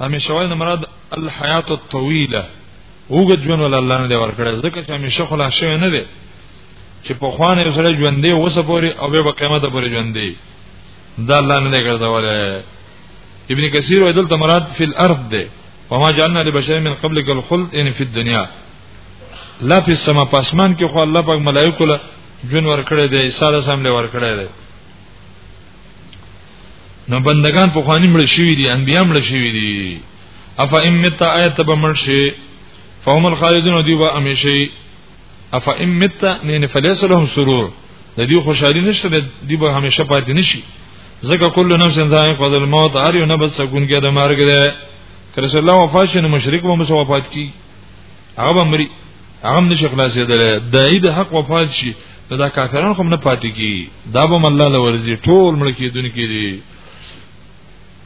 همیشه وای نه مراد الحیات الطویله وګد ژوند ول الله نه دی ورکړی ځکه چې همیشه خلا شوی نه دی چې په خوانه یو سره ژوند دی اوسه پوري او به قیامت پوري ژوند دی دا الله نه دی ګرځولای ابن کثیر وایي دلته مراد فی الارض دی وما جعلنا لبشر من قبلك الخلد ان فی الدنيا لا فی السما پاسمان کې خو الله پاک ملائکه له جون ورکړی دی عیسی علیه السلام له ورکړی دی نو بندگان په خواني مړ شوی دي انبیا مړ شوی دي افا امتا ایت به مړ شي فهم الخالدون دی به امیشي افا امتا نه فلیس لهم سرور د دې خوشحالي نشته دی به همیشه پاتې نشي ځکه کله نفس ذائق قد الموت هر یو نفس سکون کې د مرګ ده کله چې الله وفات شي نو مشرک به مسوفات کی هغه به مري هغه هم نشي خلاصېدل دای د حق وفات شي نو دا کافران خو نه پاتې کی دا به الله له ورزي ټول مړ کېدونکي دي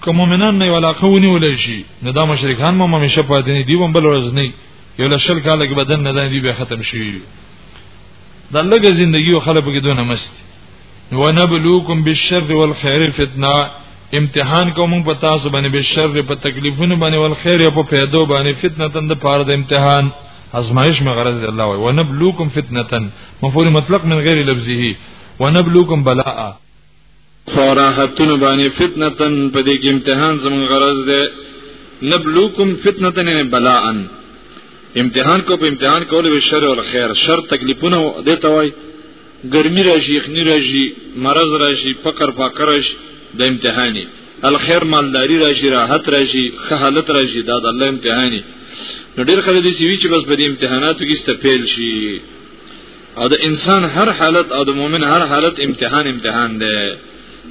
که مؤمنان نه ولا قونی ولې شي نو دا مشرکان مو همیشه پاتې نه دي ومبل ورځ نه یو له شل کاله کې بدن نه دی به ختم شي دا لږه ژوندۍ خلک کې دونه مست ونبلوکم بالشر والخير فتنه امتحان کوم په تاسو باندې به شر په تکلیفونو باندې ول خیر په پیدو باندې فتنه تند پاره د امتحان ازمایش مغرض الله وي ونبلوکم فتنه مفعول مطلق من غیر لفظه ونبلوکم بلاء فراحتون باندې فتنه په دې کې امتحان زمون غرض ده نبلوکم فتنه نه بلاء امتحان کو په امتحان کول به شر او خیر شر تکلیفونه دې توای ګرمي راشي یخني راشي مرض راشي فقر فقر راشي د امتحاني الخير مالداري راشي راحت راشي ښه حالت راشي دا د الله امتحاني نو ډېر خلک دې سوي چې بس په دې امتحاناتو کې استفیل شي او د انسان هر حالت او د مؤمن هر حالت امتحان امتحان دی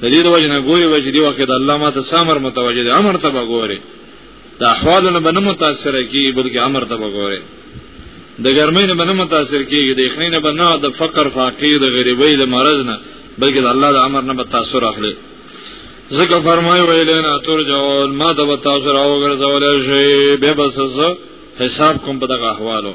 د دې د وجه نه ګوري وجه دی وکړه د الله ماته سامر متوجه دی امر ته به ګوري د احوالو نه بنه متاثر کیږي بلکې امر ته وګوره د ګرمۍ نه بنه متاثر کیږي د یخنۍ نه بنه د فقر فاقې د غریبۍ د مرز نه بلکې د الله د امر نه متاثر اخلي ځکه فرمای ویل نه تور جوال ما د تاسو راو ګرځول شي به بس حساب کوم په دغه احوالو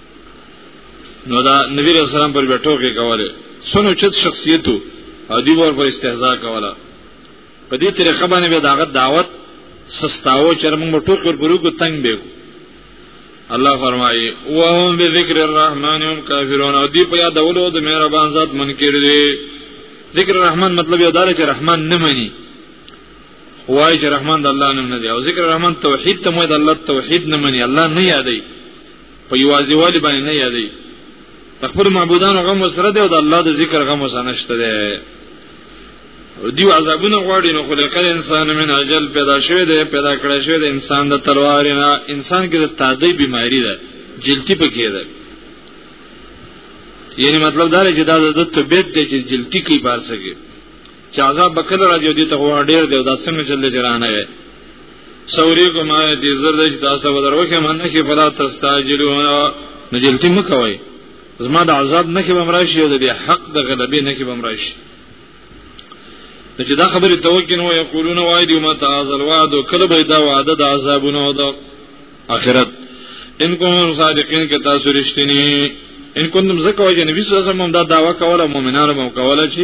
نو دا نبی رسول الله پر بیٹو کې کوله سونو چت شخصیتو ادیب ور پر استهزاء کوله په دې طریقه باندې به داغه دعوت سستاو چې موږ ټول پر ګورو کو تنگ به الله فرمایي وهم بذکر الرحمن هم کافرون او دی په یادولو د مهربان ذات منکر دي ذکر الرحمن مطلب یو دار چې رحمان نه مني وای چې رحمان د الله نوم نه دی او ذکر الرحمن توحید ته مو د الله توحید نه مني الله نه یادای په یوازې والی باندې نه یادې تخبر معبودان غم سره دی او د الله د ذکر غم سره نشته دی دیو عذابونه غواړي نو خلق انسان من اجل پیدا شوی دی پیدا کړی شوی دی انسان د تلوار نه انسان کې د تادی بیماری ده جلتی پکې ده یعنی مطلب دا دی چې دا د طبيعت دی چې جلتی کوي بار سکے چې عذاب به کله راځي دې ته غوا ډیر دی دا څنګه چل دی رانه وي سوري کوم دې زر دې تاسو به دروکه مننه کې فلا تستاجلوا نجلتی مکوي زما د عذاب نه کې بمراشي او د حق د غلبې نه کې بمراشي نو چې دا خبره توکین و یقولون وای دی ما تعاذل وعد کله به دا وعده د عذابونو او د اخرت ان کوم صادقین کې تاسو رښتینی ان کوم زکه وای نبی صلی الله علیه وسلم دا داوا کوله مؤمنانو مو کوله چې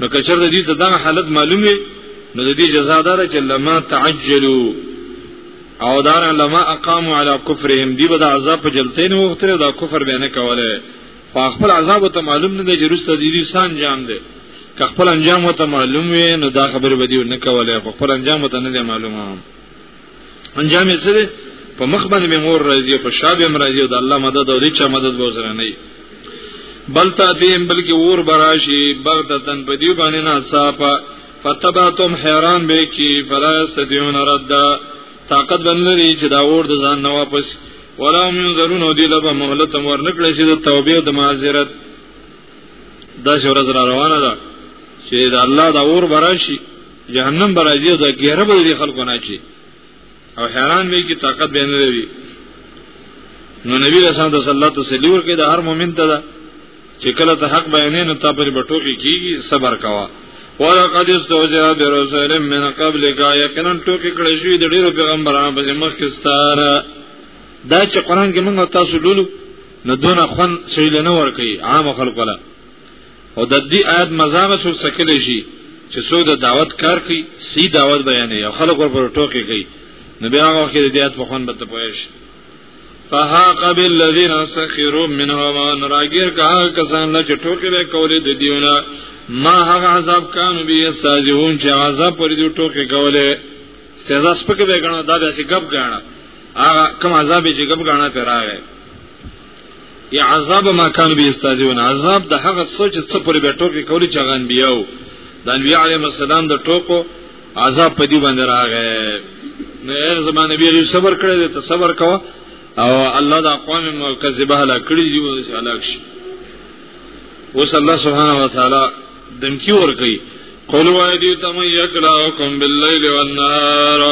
نو کچر د دې دغه حالت معلوم وي نو د دې جزا دار چې لما تعجلوا او دار لما اقاموا على كفرهم دی به د عذاب په جلتین وخت دا کفر به نه کوله په خپل عذاب ته معلوم نه دی جرست د دې سان جام دی که خپل انجام ته معلوم وي نو دا خبره به دی نه کوله خپل انجام ته نه دی معلومه انجام یې سره په مخ باندې به مور راځي په شابه مرضی د الله مدد او ریچا مدد به سره نه بل تاتیم بلکې ور براشي بغتتن په دی باندې نه صافه فتباتم حیران به کی فلا استدیون رد طاقت بنلري چې دا ور د ځان نه واپس ولا هم ينظرون دی لبا مهلت ورنکړي چې د توبې او د معذرت دا شورز را روانه ده چې د الله دا ور براشي جهنم برازي د ګهره به دي خلکو نه چی او حیران وي کی طاقت به نه لري نو نبی رسول الله صلی الله علیه وسلم ورکه د هر مؤمن ته ده چې کله ته حق بیانې نو تا پر بټو کې کیږي صبر کوا ولقد استوجا برسول من قبلك یقینا ټوکی کړی شوی د ډیرو پیغمبرانو په مخ کې ستاره دا چې قران کې موږ تاسو لولو نو دونه خون شیل نه ور کوي عام خلکو له او د دې آیت مزامه څو سکلې شي چې څو د دعوت کار کوي سی دعوت بیانې او خلک ورپر ټوکی کوي نو بیا هغه کې د دې آیت په خوان بته پوي شي فهاق بالذین سخروا منهم ان راګیر کا کسان له ټوکی له کولې د دیونه ما هغه عذاب کانو بي استاجون چې عذاب پر دې ټوکی کوله استعزا سپکه به غنو دا داسې غب غاڼه هغه کوم عذاب چې غب غاڼه پر راغی یا عذاب ما کان به استاذون عذاب د هغه څه چې څه پرې به ټوکی کولی چې غن بیاو د انبیاء علیهم السلام د ټوکو عذاب په دې باندې راغی نو هر زمانه به صبر کړی ته صبر کوه او الله د اقوام مکذبه هلاک کړی دی او هلاک شي اوس الله سبحانه و تعالی دمکی ورکی قل وای دی تم یکلاکم باللیل والنهار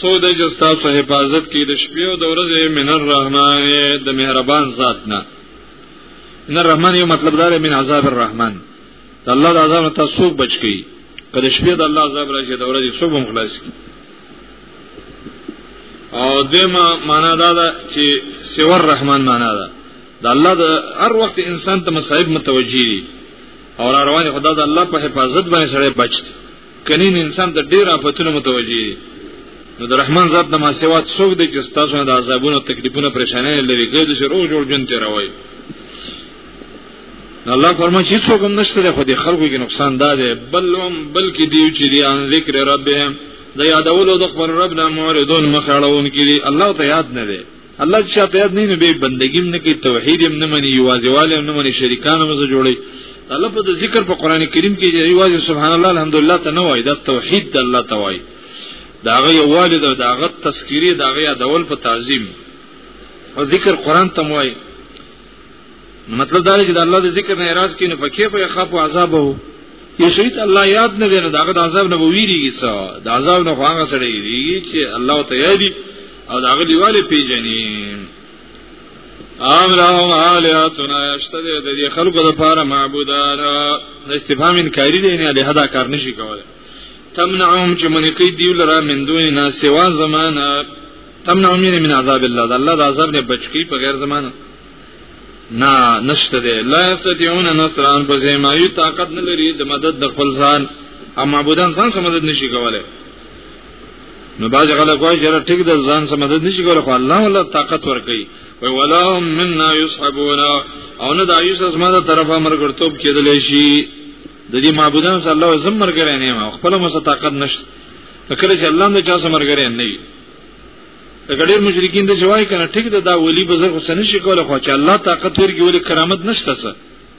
سو د جستا په حفاظت کې د شپې او د ورځې من الرحمن د مهربان ذات نه ان الرحمن یو مطلب دار من عذاب الرحمن د الله د عذاب ته څوک بچ کی کله شپې د الله عذاب راځي د ورځې څوک هم خلاص کی او دمه معنا دا ده چې سور رحمان معنا ده د الله د هر وخت انسان ته مصائب متوجي دي او را روان خدا د الله په حفاظت باندې سره بچ کنین انسان د ډیر افتونو متوجي دي نو د رحمان ذات د ماسیوا څوک دی چې تاسو نه د عذابونو تکلیفونو پریشانې لري ګر دي چې روغ جوړ جون ته راوي الله فرمایي چې څوک هم نشته خو د خلکو کې نقصان دار بل هم بلکې دی چې دی ان ذکر ربهم د یادولو د خپل رب نه موردون مخاړون کړي الله ته یاد نه دی الله چې په یاد نه نه به بندګیم نه کوي توحید هم نه مني یوازېواله هم نه مني شریکانو مزه جوړي الله په ذکر په قران کریم کې یوازې سبحان الله الحمدلله ته نه وای دا توحید د الله ته وای دا غي والد او دا غت تذکری دا غي دول په تعظیم او ذکر قران ته وای مطلب دا چې د الله د ذکر نه اعتراض کینې فکیف خو یې خاف عذاب وو یو شریط الله یاد نه دی نو داغه د عذاب نه ویریږي څه د عذاب نه هغه سره یریږي چې الله ته یادي او داغه دیواله پیژني ام لهم آلیاتنا یشتد د دې خلکو لپاره معبودان د استفهام انکاری دی نه له دا کار نشي کولای تمنعهم چې منې کوي دی لره من دون نه سوا زمانہ تمنعهم یعنی من عذاب الله د الله د عذاب نه بچکی په غیر زمانہ نه نشته دی لا استطيعون نصر ان په زمایي طاقت نه لري د مدد د خپل ځان اما معبودان څنګه مدد نشي کولای نو باز غلا کوي چې ټیک د ځان سره مدد نشي کولای خو الله ولا طاقت ورکي وي ولا هم منا يسحبون او نه د ایوس اسما د طرفه مرګرتوب کېدل شي د دې معبودانو سره الله زم مرګره نه ما خپل مو طاقت نشته فکر چې الله نه چا سره مرګره نه وي د ګډیر مشرکین د جوای کنه ټیک د دا ولی بزرګ سن شي کولای خو چې الله طاقت ورګي ولې کرامت نشته څه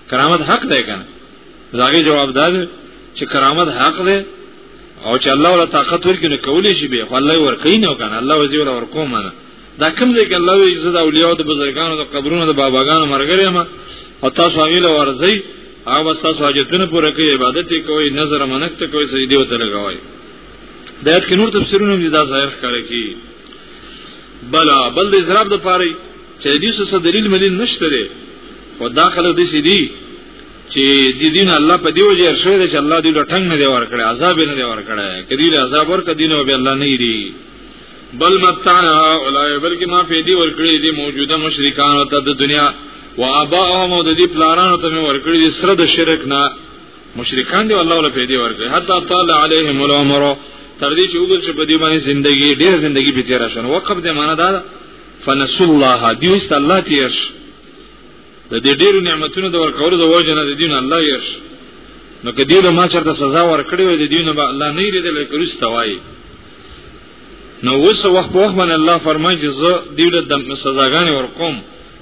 کرامت حق دی کنه زاغي جواب داد چې کرامت حق دی او چې الله ولا طاقت ورکړي نو کولی شي به الله ورکړي نو کنه الله وزي ولا ورکوم نه دا کوم ځای کې الله وی عزت اولیاء د بزرګانو د قبرونو د باباګانو مرګري ما او تاسو هغه له ورځي هغه بس تاسو حاجتونه پوره کوي عبادت کوي نظر منښت کوي سجدي وته لګوي د آیت کې نور تفسیرونه دي دا ظاهر کړی کی بلا بل د اضراب د پاره چې د دې څه دلیل ملین نشته دی او دا خلک دې سي دي چې د دین الله په دیو جیر شوی دی چې الله دې له ټنګ نه دی ورکړي عذاب نه دی ورکړي کدی له عذاب ورکړي دین او به الله نه دی بل متعنا اولای بلکې ما په دې ورکړي دي موجوده مشرکان او د دنیا و اباهم د دې پلارانو ته ورکړي دي سره د شرک نه مشرکان دی الله ولا په دې ورکړي حتا طال علیهم العمر تر دې چې وګل چې په دې باندې ژوندۍ ډېر ژوندۍ به تیر شون وقف دې معنا دا فنسوا الله دیو است الله تیرش د دې ډېرو نعمتونو د ورکولو د وجه نه د دین الله یرش نو که دیو ما چرته سزا ورکړي وي د دین به الله نه لري د لکرس توای نو وس وخت په وخت باندې الله فرمایي چې زه دیو د سزاګانې ورکوم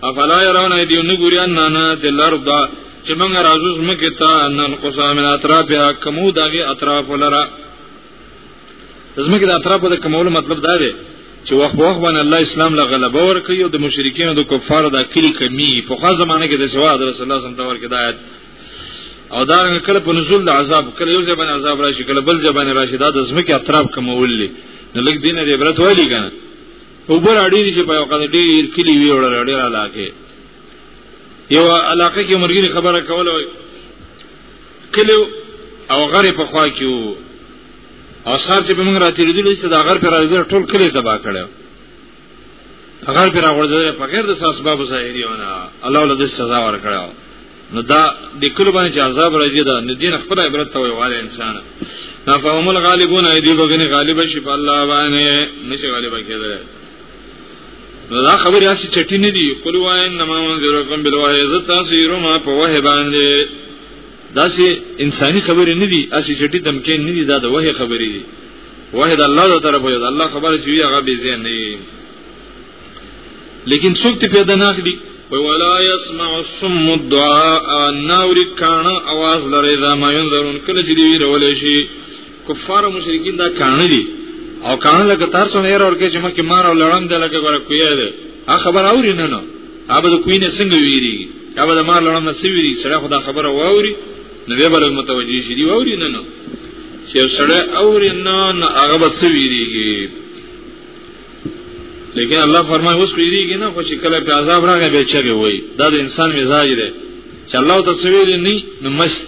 افلا يرون ايديو نګوري ان انا دلرض چې موږ راځو مکه ته ان قصامن اطراف یا کمو دغه اطراف لره زمکه د اطراف د کمولو مطلب دا دی چې وخت وخت باندې الله اسلام له غلبه ورکړي او د مشرکین او د کفارو د کلی کمی په خاص زمانه کې د سوا د رسول الله صلی الله علیه وسلم او دا رنګ کله په نزول د عذاب کله یو ځبان عذاب راشي کله بل ځبان راشي دا د زمکه اطراف کمول دي نو لګ دینه دی عبرت وایلی کنه او بر اړین چې په یو قدر ډیر کلی وی وړل ډیر علاقه یو علاقه کې مرګي خبره کوله کلو او غری په خوا کې وو او سار چې په موږ راتېریدل چې دا غر پر راځي ټول کلی تباہ کړو غر پر راغورځول په غیر د اسباب ظاهري ونه الله له دې سزا ورکړو نو دا د کلو باندې چې عذاب راځي دا نو دین خپل عبرت ته وایي انسان نفهم الغالبون ایدی بغنی غالب شي په الله باندې نشي غالب کېدل دا خبر یا چې چټی نه دی قل وای انما انذرکم بالوحی ز تاسیر ما په وحی باندې دا سي انساني خبرې نه دي اسی چټی دمکین نه دي دا د وحی خبرې دي وحی د الله تعالی طرف یو د الله خبره چې هغه به زین نه لیکن څوک ته پیدا نه کړي ولا يسمع الصم الدعاء نور کان आवाज لري دا ما ينظرون کله چې دی ویرول شي کفار او مشرکین دا کانه دي او کانه لکه تاسو نه اور کې چې مکه مار او لړم د لکه ګره کوی دی هغه خبر اوري نه نو هغه د کوی نه څنګه ویری هغه د مار لړم نه څه ویری سره خدا خبره ووري نو به بل متوجي شي دی ووري نه نو چې سره اوري نه نو هغه به څه ویریږي لیکن الله فرمایي اوس ویریږي نه خو چې کله په عذاب راغی به چغي وای دا د انسان مزاج دی چې الله تصویر نه نو مست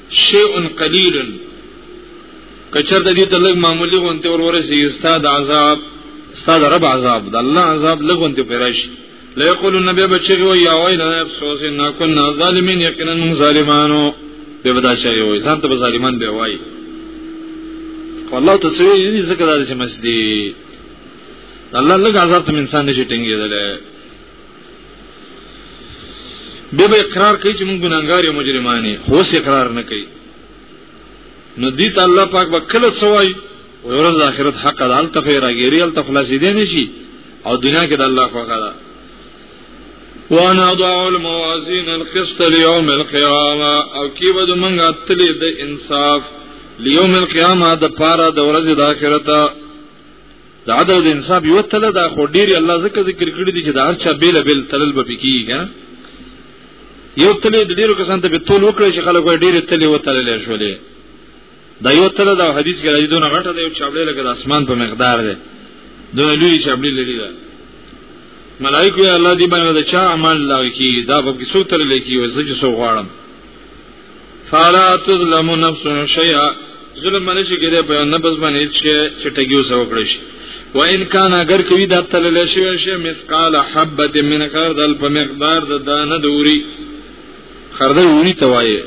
شیء قلیل کچر د دې ته لږ معمولی غونته ورورسي استاد عذاب استاد رب عذاب د الله عذاب لږ غونته پیرش لا یقول النبی بچی و یا ویل افسوس ان كنا ظالمین یقینا من ظالمانو به بدا شي وي ځان ته ظالمان به وای والله تسوی دې ذکر دار چې مسجد الله لږ عذاب ته انسان نشي ټینګېدل به به اقرار کوي چې موږ ګناګار یو مجرمان یو خو څه اقرار نه کوي نو دې ته الله پاک به کله څوای ورځ د آخرت حق د الته خیر غیری الته خلاصې دي نشي او دنیا کې د الله خو غلا وانا ضع الموازين القسط ليوم القيامه او کی بده منګه اتلې د انصاف ليوم القيامه د پاره د ورځې د آخرت د عدل د انصاف یو تل دا خو ډیر الله زکه ذکر کړی دی چې د هر چا بیل بیل تلل به کیږي یو تل د ډیرو کسان ته به تول وکړي چې خلک ډیر تل و تلل شولې دا یو تل دا حدیث کې راځي دونه غټه دی یو چابلې لکه د اسمان په مقدار دی دونه لوی چابلې لري دا ملائکه الله دې باندې دا چا عمل لاوي کی دا به څو تل لکی وځي چې څو غواړم فلا تظلم نفس شيئا ظلم باندې شي کېده په نفس باندې چې چټګیو سره وکړي شي و ان کان اگر کوي د تلل شي شي مثقال حبه من خردل په مقدار د دانه دوري خردل وری ته وایي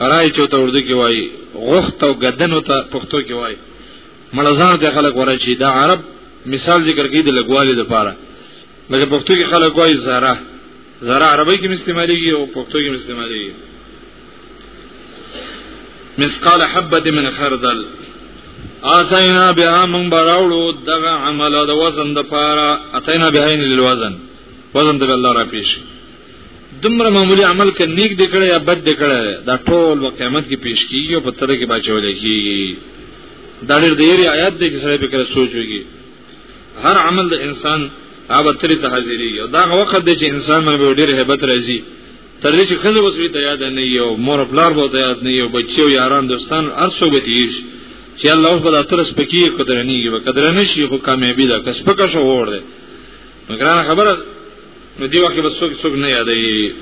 راي چوته ورده کې وایي غخت او گدن او ته پښتو کې وایي ملزان ته خلک ورای شي دا عرب مثال ذکر کوي د لګوالي لپاره مګر پښتو کې خلک وایي زره زرا عربی کې استعمالېږي او پښتو کې استعمالېږي مثقال حبه من خردل آسینا بیا مونږ براوړو دغه عمل د وزن د پاره اتینا بیا نه لوزن وزن د الله را پیش دمر معمولی عمل ک نیک دکړه یا بد دکړه دا ټول په قیامت کې پیش کیږي او په تر کې بچول کیږي دا ډېر ډېر آیات دی چې سره به کړه سوچ وږي هر عمل د انسان هغه تری ته حاضرېږي او دا وخت دی چې انسان باندې ډېر hebat راځي تر دې چې خزه وسوي ته یاد نه یو مور پلار به ته یاد نه یو بچیو یاران دوستان ارسو به تیش چې الله اوس به د ترس پکې قدرنیږي به قدرنه شي خو کامیابی ده کس پکې شو وړه مګر خبره نو دی وخت به څوک څوک نه یادې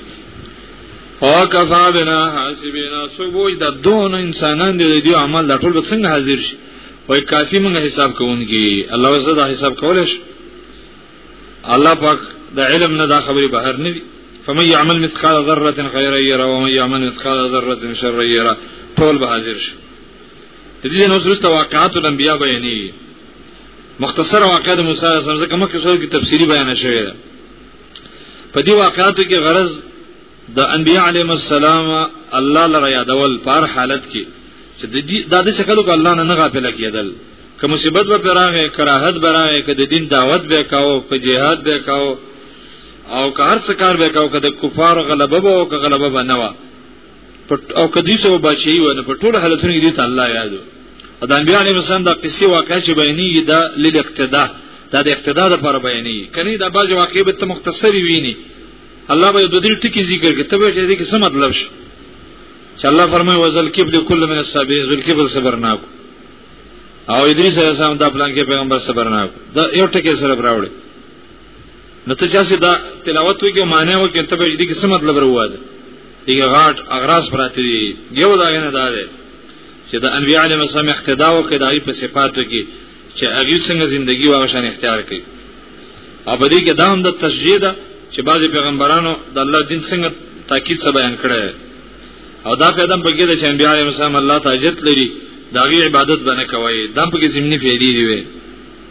فکفا بنا حاسبینا څوک وای د دون انسانان دی دی عمل د ټول څنګه حاضر شي وای کافی موږ حساب کوونکی الله وزه دا حساب کولش الله پاک د علم نه دا خبره بهر نه وي فمن يعمل مثقال ذره خيرا يرى ومن يعمل مثقال ذره شرا يرى ټول به حاضر شي د دې نو سرسته واقعات الانبیاء بیانې مختصر واقعه د موسی علیه السلام ځکه مخکې سره کې تفصیلی بیان شوی ده په دې واقعاتو کې غرض د انبیاء علیهم السلام الله لره یادول په هر حالت کې چې د دې د دې شکلو کو الله نه غافل کېدل که مصیبت به پراغه کراهت براغه که د دین دعوت به کاو که جهاد به کاو او که هر څه کار به کاو که د کفار غلبه به او که غلبه به نه و او کدی سو بچی و نه په ټول حالتونو کې دې ته الله یادو دا انبیاء علیهم السلام دا قصې واقع چې بیانې دا لیل اقتدا دا د اقتدا لپاره بیانې کني دا باز واقع به ته مختصری ویني الله به د دې ټکی ذکر کوي ته به دې کې څه مطلب شي چې الله فرمایي وزل کیب د کل من السابین ذل کیب صبرناک او ادریس علیه السلام دا پلان کې پیغمبر صبرناک دا یو ټکی سره راوړي نو ته چې دا تلاوت وکې او معنی وکې ته به دې کې څه مطلب راوړي دغه غاټ اغراض پراته دي یو دا نه دا دی چې د انبیاء علیهم السلام اقتدا وکړي دایي په صفاتو کې چې هغه څنګه ژوندۍ واغ شان اختیار کړي او په دې کې دا هم د تشجیه ده چې بعض پیغمبرانو د الله دین څنګه تاکید سره بیان کړي او دا پیغام په کې د انبیاء علیهم السلام الله تعالی لري دا غي عبادت بنه کوي دا په کې زمینی فیدی دی وي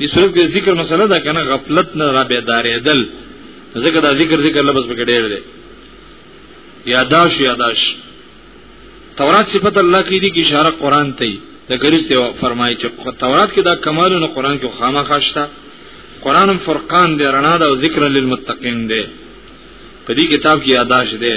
دې صورت کې ذکر مسله ده کنه غفلت نه را بیدارې دل ذکر دا ذکر ذکر لبس په ډېر دی یاداش یاداش تورات صفت الله کې دي کې اشاره قران ته د ګریز دی فرمایي چې تورات کې دا کمالونه قران کې خامخا شته قران فرقان دی رڼا ده او ذکر للمتقین دی په دې کتاب کې یاداش دی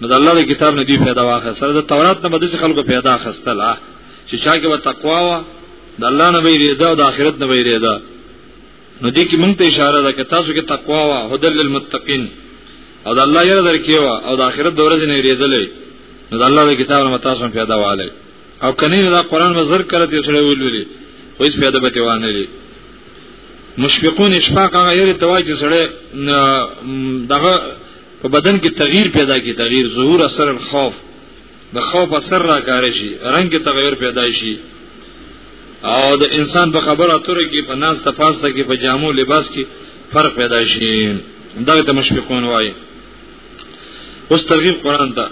نو د الله د کتاب نه دی پیدا واخه سره د تورات نه به د خلکو پیدا خستله چې چا کې و تقوا وا د الله نه ویری دا او د آخرت نه ویری دا نو دې کې مونږ ته اشاره ده چې تاسو کې تقوا وا هدل للمتقین او د الله یره درکیوا او د آخرت د ورځې نه ریدلې نو د الله د کتاب نه تاسو پیدا واله او کني دا قران مزر کړه چې سره ویلولې خو هیڅ پیدا به وانه لري مشفقون اشفاق هغه یره توای چې سره دغه په بدن کې تغییر پیدا کی تغییر ظهور اثر الخوف د خوف اثر راکاره شي رنگ کې تغییر پیدا شي او د انسان په خبره اتره کې په ناز تفاسته کې په جامو لباس کې فرق پیدا شي دا ته مشفقون وایي اوس ترغیب قران ته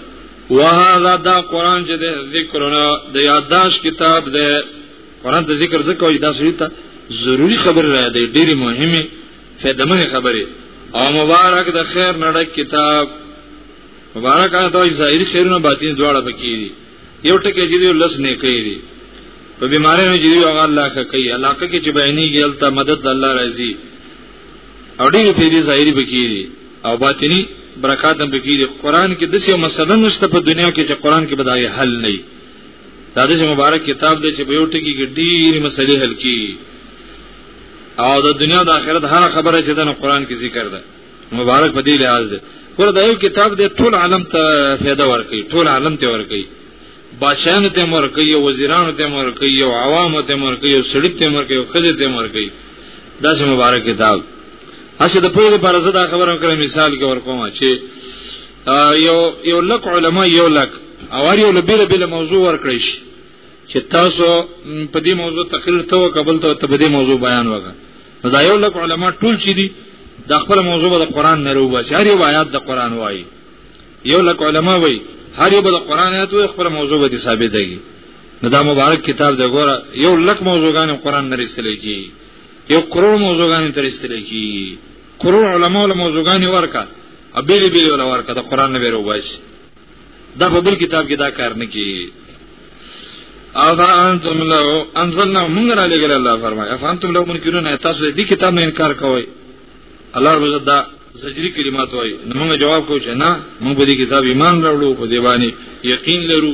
وهذا دا قران چې د ذکرونه د یاداش کتاب دی قران د ذکر ذکر وایي دا سړي ته ضروری خبر را دی ډېری مهمه فیدمنه خبره او مبارک د خیر نړک کتاب مبارک هغه دوی ظاهري خیرونه باطنی دواړه پکې دي یو ټکی چې یو لس نه کوي دي په بیماری نه جوړي هغه الله کا کوي علاقه کې چې بیانې ګلته مدد الله راځي او ډېر په دې ظاهري پکې دي او باطنی برکات هم پکې دي قران کې د څه مسله نشته په دنیا کې چې قران کې بدایي حل نه دا د مبارک کتاب دی چې په یو ټکی کې ډېری مسلې حل کیږي او د دنیا او د آخرت هر خبره چې د قرآن کې ذکر ده مبارک په دې لحاظ ده پر دا یو کتاب دی ټول عالم ته فایده ورکړي ټول عالم ته ورکړي بادشاہانو ته ورکړي او وزیرانو ته ورکړي او عوامو ته ورکړي او سړي ته ورکړي او خځه ته ورکړي دا سم مبارک کتاب اسه د پوهې لپاره زه دا خبره کوم مثال کې ورکوم چې یو یو لک علما یو لک او یو لبیره بل موضوع ورکړي شي چې تاسو په دې موضوع تقریر ته وکبل ته په دې موضوع بیان وکړه نو دا یو لک علما ټول چې دي د خپل موضوع د قران نه روبه چې هر یو آیات د قران وایي یو لک علما وایي هر یو د قران آیات وایي خپل موضوع به ثابت دی نو دا مبارک کتاب د ګوره یو لک موضوعګان قران نه رسېدل کی یو کرو موضوعګان تر رسېدل کی کرو علما له موضوعګان ورکا ابېلې بېلې ولا ورکا د قران نه وروباسي دا په بل کتاب کې دا کار نه کی او دا انتم له انزلنا موږ را لګل الله فرمایي افانتم له منکرون تاسو دې کتاب نه انکار کوئ الله رب عزت دا زجری کلمات وایي نو موږ جواب کوو چې نه موږ به دې کتاب ایمان راوړو په دی باندې یقین لرو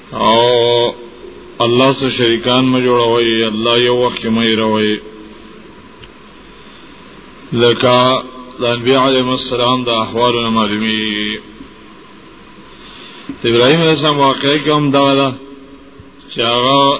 او الله سره شریکان ما جوړوي الله یو وخت کې مې راوي لکه د انبیاء علیهم السلام د احوالو معلومي ابراهيم السلام واقعي کوم دا ده چې هغه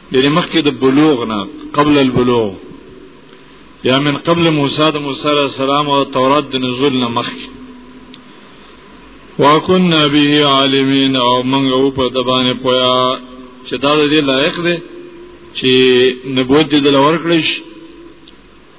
یعنی مخکې د بلوغ نه قبل البلوغ یا من قبل موسی د موسی علیہ السلام او تورات د نزول نه مخکې وکنا به عالمین او موږ او په دبانې پویا چې دا دې لایق دی چې نبوت دې دل ورکړیش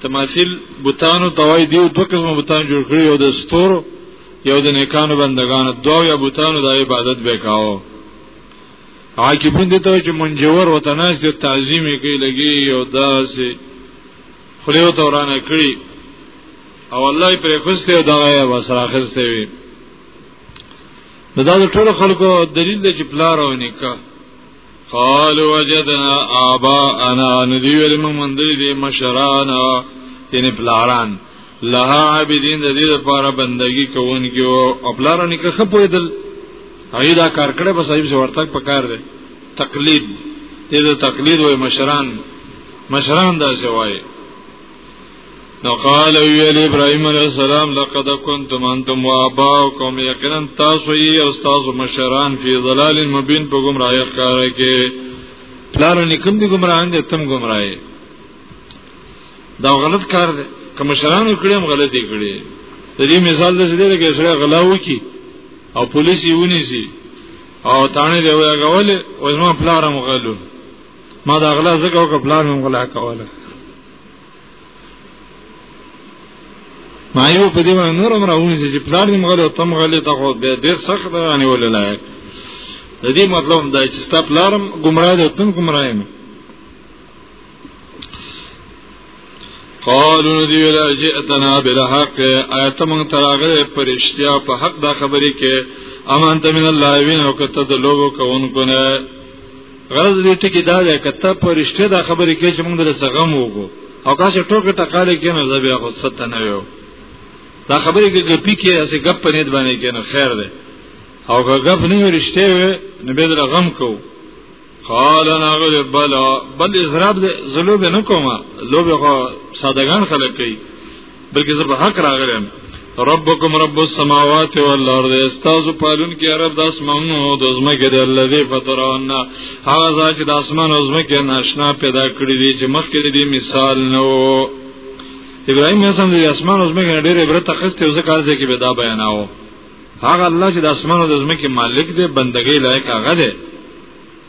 تماثيل بوتانو توای دیو دوه قسمه بوتان جوړ کړی یو د ستورو یو د نیکانو بندگانو دوه یا بوتانو د عبادت وکاو عاقبون دي ته چې منجور وتناس دي تعظیم کوي لګي او داسې خلیو تورانه کړی او الله پر خوسته او دغه وسره اخسته وي دا د ټول خلکو دلیل دی چې پلار او نکاح قال وجدنا آباءنا ندی ویل موږ مندري دي مشران یعنی پلاران لها عابدین د دې لپاره بندگی کوونکی او خپلارونه که خپویدل هغه دا کار کړي بس ایب ورتک پکار دی تقلید دې تقلید وای مشران مشران دا څه وای نو قال ویل ابراهيم عليه السلام لقد كنتم انتم واباؤكم يقينا تاسو یې او تاسو مشران فی ضلال مبین په گمراهی ښکار کې پلار نکم دي گمراهان دي تم گمراهي دا غلط کار دی که مشران کړي هم غلطي کړي د دې مثال د دې لکه سره غلاو کی او پولیس یې ونیسي او تانه دی وای غول او زما پلار هم غلو ما دا غلا زکه او پلان هم غلا کوله ما یو په دې باندې نور امر اونې چې پلان دې مغله تم غلې ته خو به ډېر سخت رانی ولې لایق د دې مطلب دا چې ستا پلارم گمراه دي تم گمراه یم قالو دی ویلا جئتنا بالحق آیت مون تراغه پرشتیا په حق دا خبرې کې امان ته من الله وین او کته د لوګو کوونکو نه غرض دې ټکی دا دی که ته په رښتیا دا خبرې کوي چې موږ د سغم وګو او که څه ټوکې ټقالې کې نو زبیا خو ست نه یو دا خبرې کې ګپی کې اسې ګپ په نیت باندې کې نو خیر دی او که ګپ نه وي رښتیا وي نو به دل غم کو قال انا غل بلا بل اضراب دې زلوب نه کومه لوب خو سادهګان خلک کوي بلکې زه به حق راغلم ربکم رب السماوات والارض استاذ پالون کې رب د اسمانو او د زمکه د الذی فطرهن هغه ذات د اسمان او زمکه ناشنا پیدا کړی دی چې مخکې د دې مثال نو ابراهیم اعظم د اسمان او زمکه ډېر عبرت اخیسته او ځکه ځکه کې به دا بیاناو هغه الله چې د اسمان او د زمکه مالک دی بندګۍ لایق هغه دی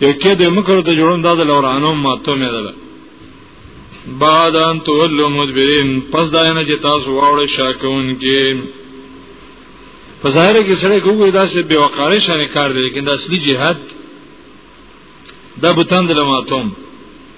یکه د مکر ته جوړون دا د لورانو ماتو مې ده بعد ان تولوا مدبرین پس دا نه چې تاسو واوړې شاکون کې په ظاهر کې سره کوی دا چې به وقاره شانه کار دی لیکن د اصلي جهاد د بوتان د لماتوم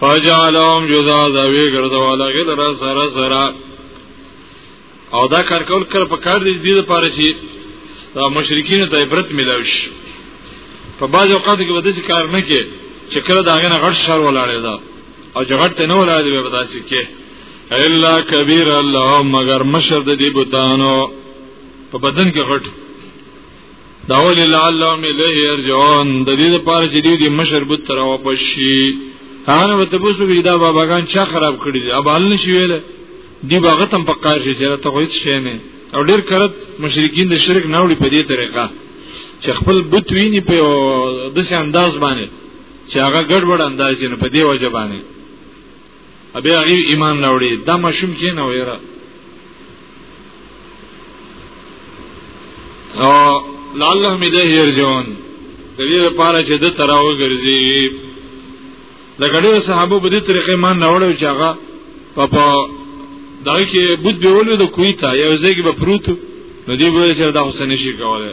فجعلهم جزازا وی ګرځول غیر سره سره او دا کار کول کړ په کار دې دې لپاره چې دا مشرکین ته عبرت ملوش په باز اوقات کې ودسی کار نه کې چې کله دا غنه غټ شر ولاړې دا او جګړه ته نه ولاړې به داسې کې الا کبیر الله مگر مشر د دې بوتانو په بدن کې غټ دا ولې لعلهم الیه یرجعون د دې لپاره چې دوی د مشر بت تر او پشي هغه به تاسو کې دا باباګان چا خراب کړی دی اب حل نشي ویل دی باغه تم په کار شي چې ته هیڅ شي نه او ډیر کړه مشرکین د شرک نه وړي په دې طریقه چې خپل بت ویني په داسې انداز باندې چې هغه ګډوډ انداز نه په دې وجه باندې ابي هغه ایمان راوړي دا ماشوم کې نه ویره او لعلهم الیه یرجعون د دې لپاره چې د تراو ګرځي د ګډو صحابه په دې طریقې ایمان راوړل چې هغه په په دای کې بود به ولې د کوی ته یو ځای کې به پروت نو دی به چې دا حسین شي کوله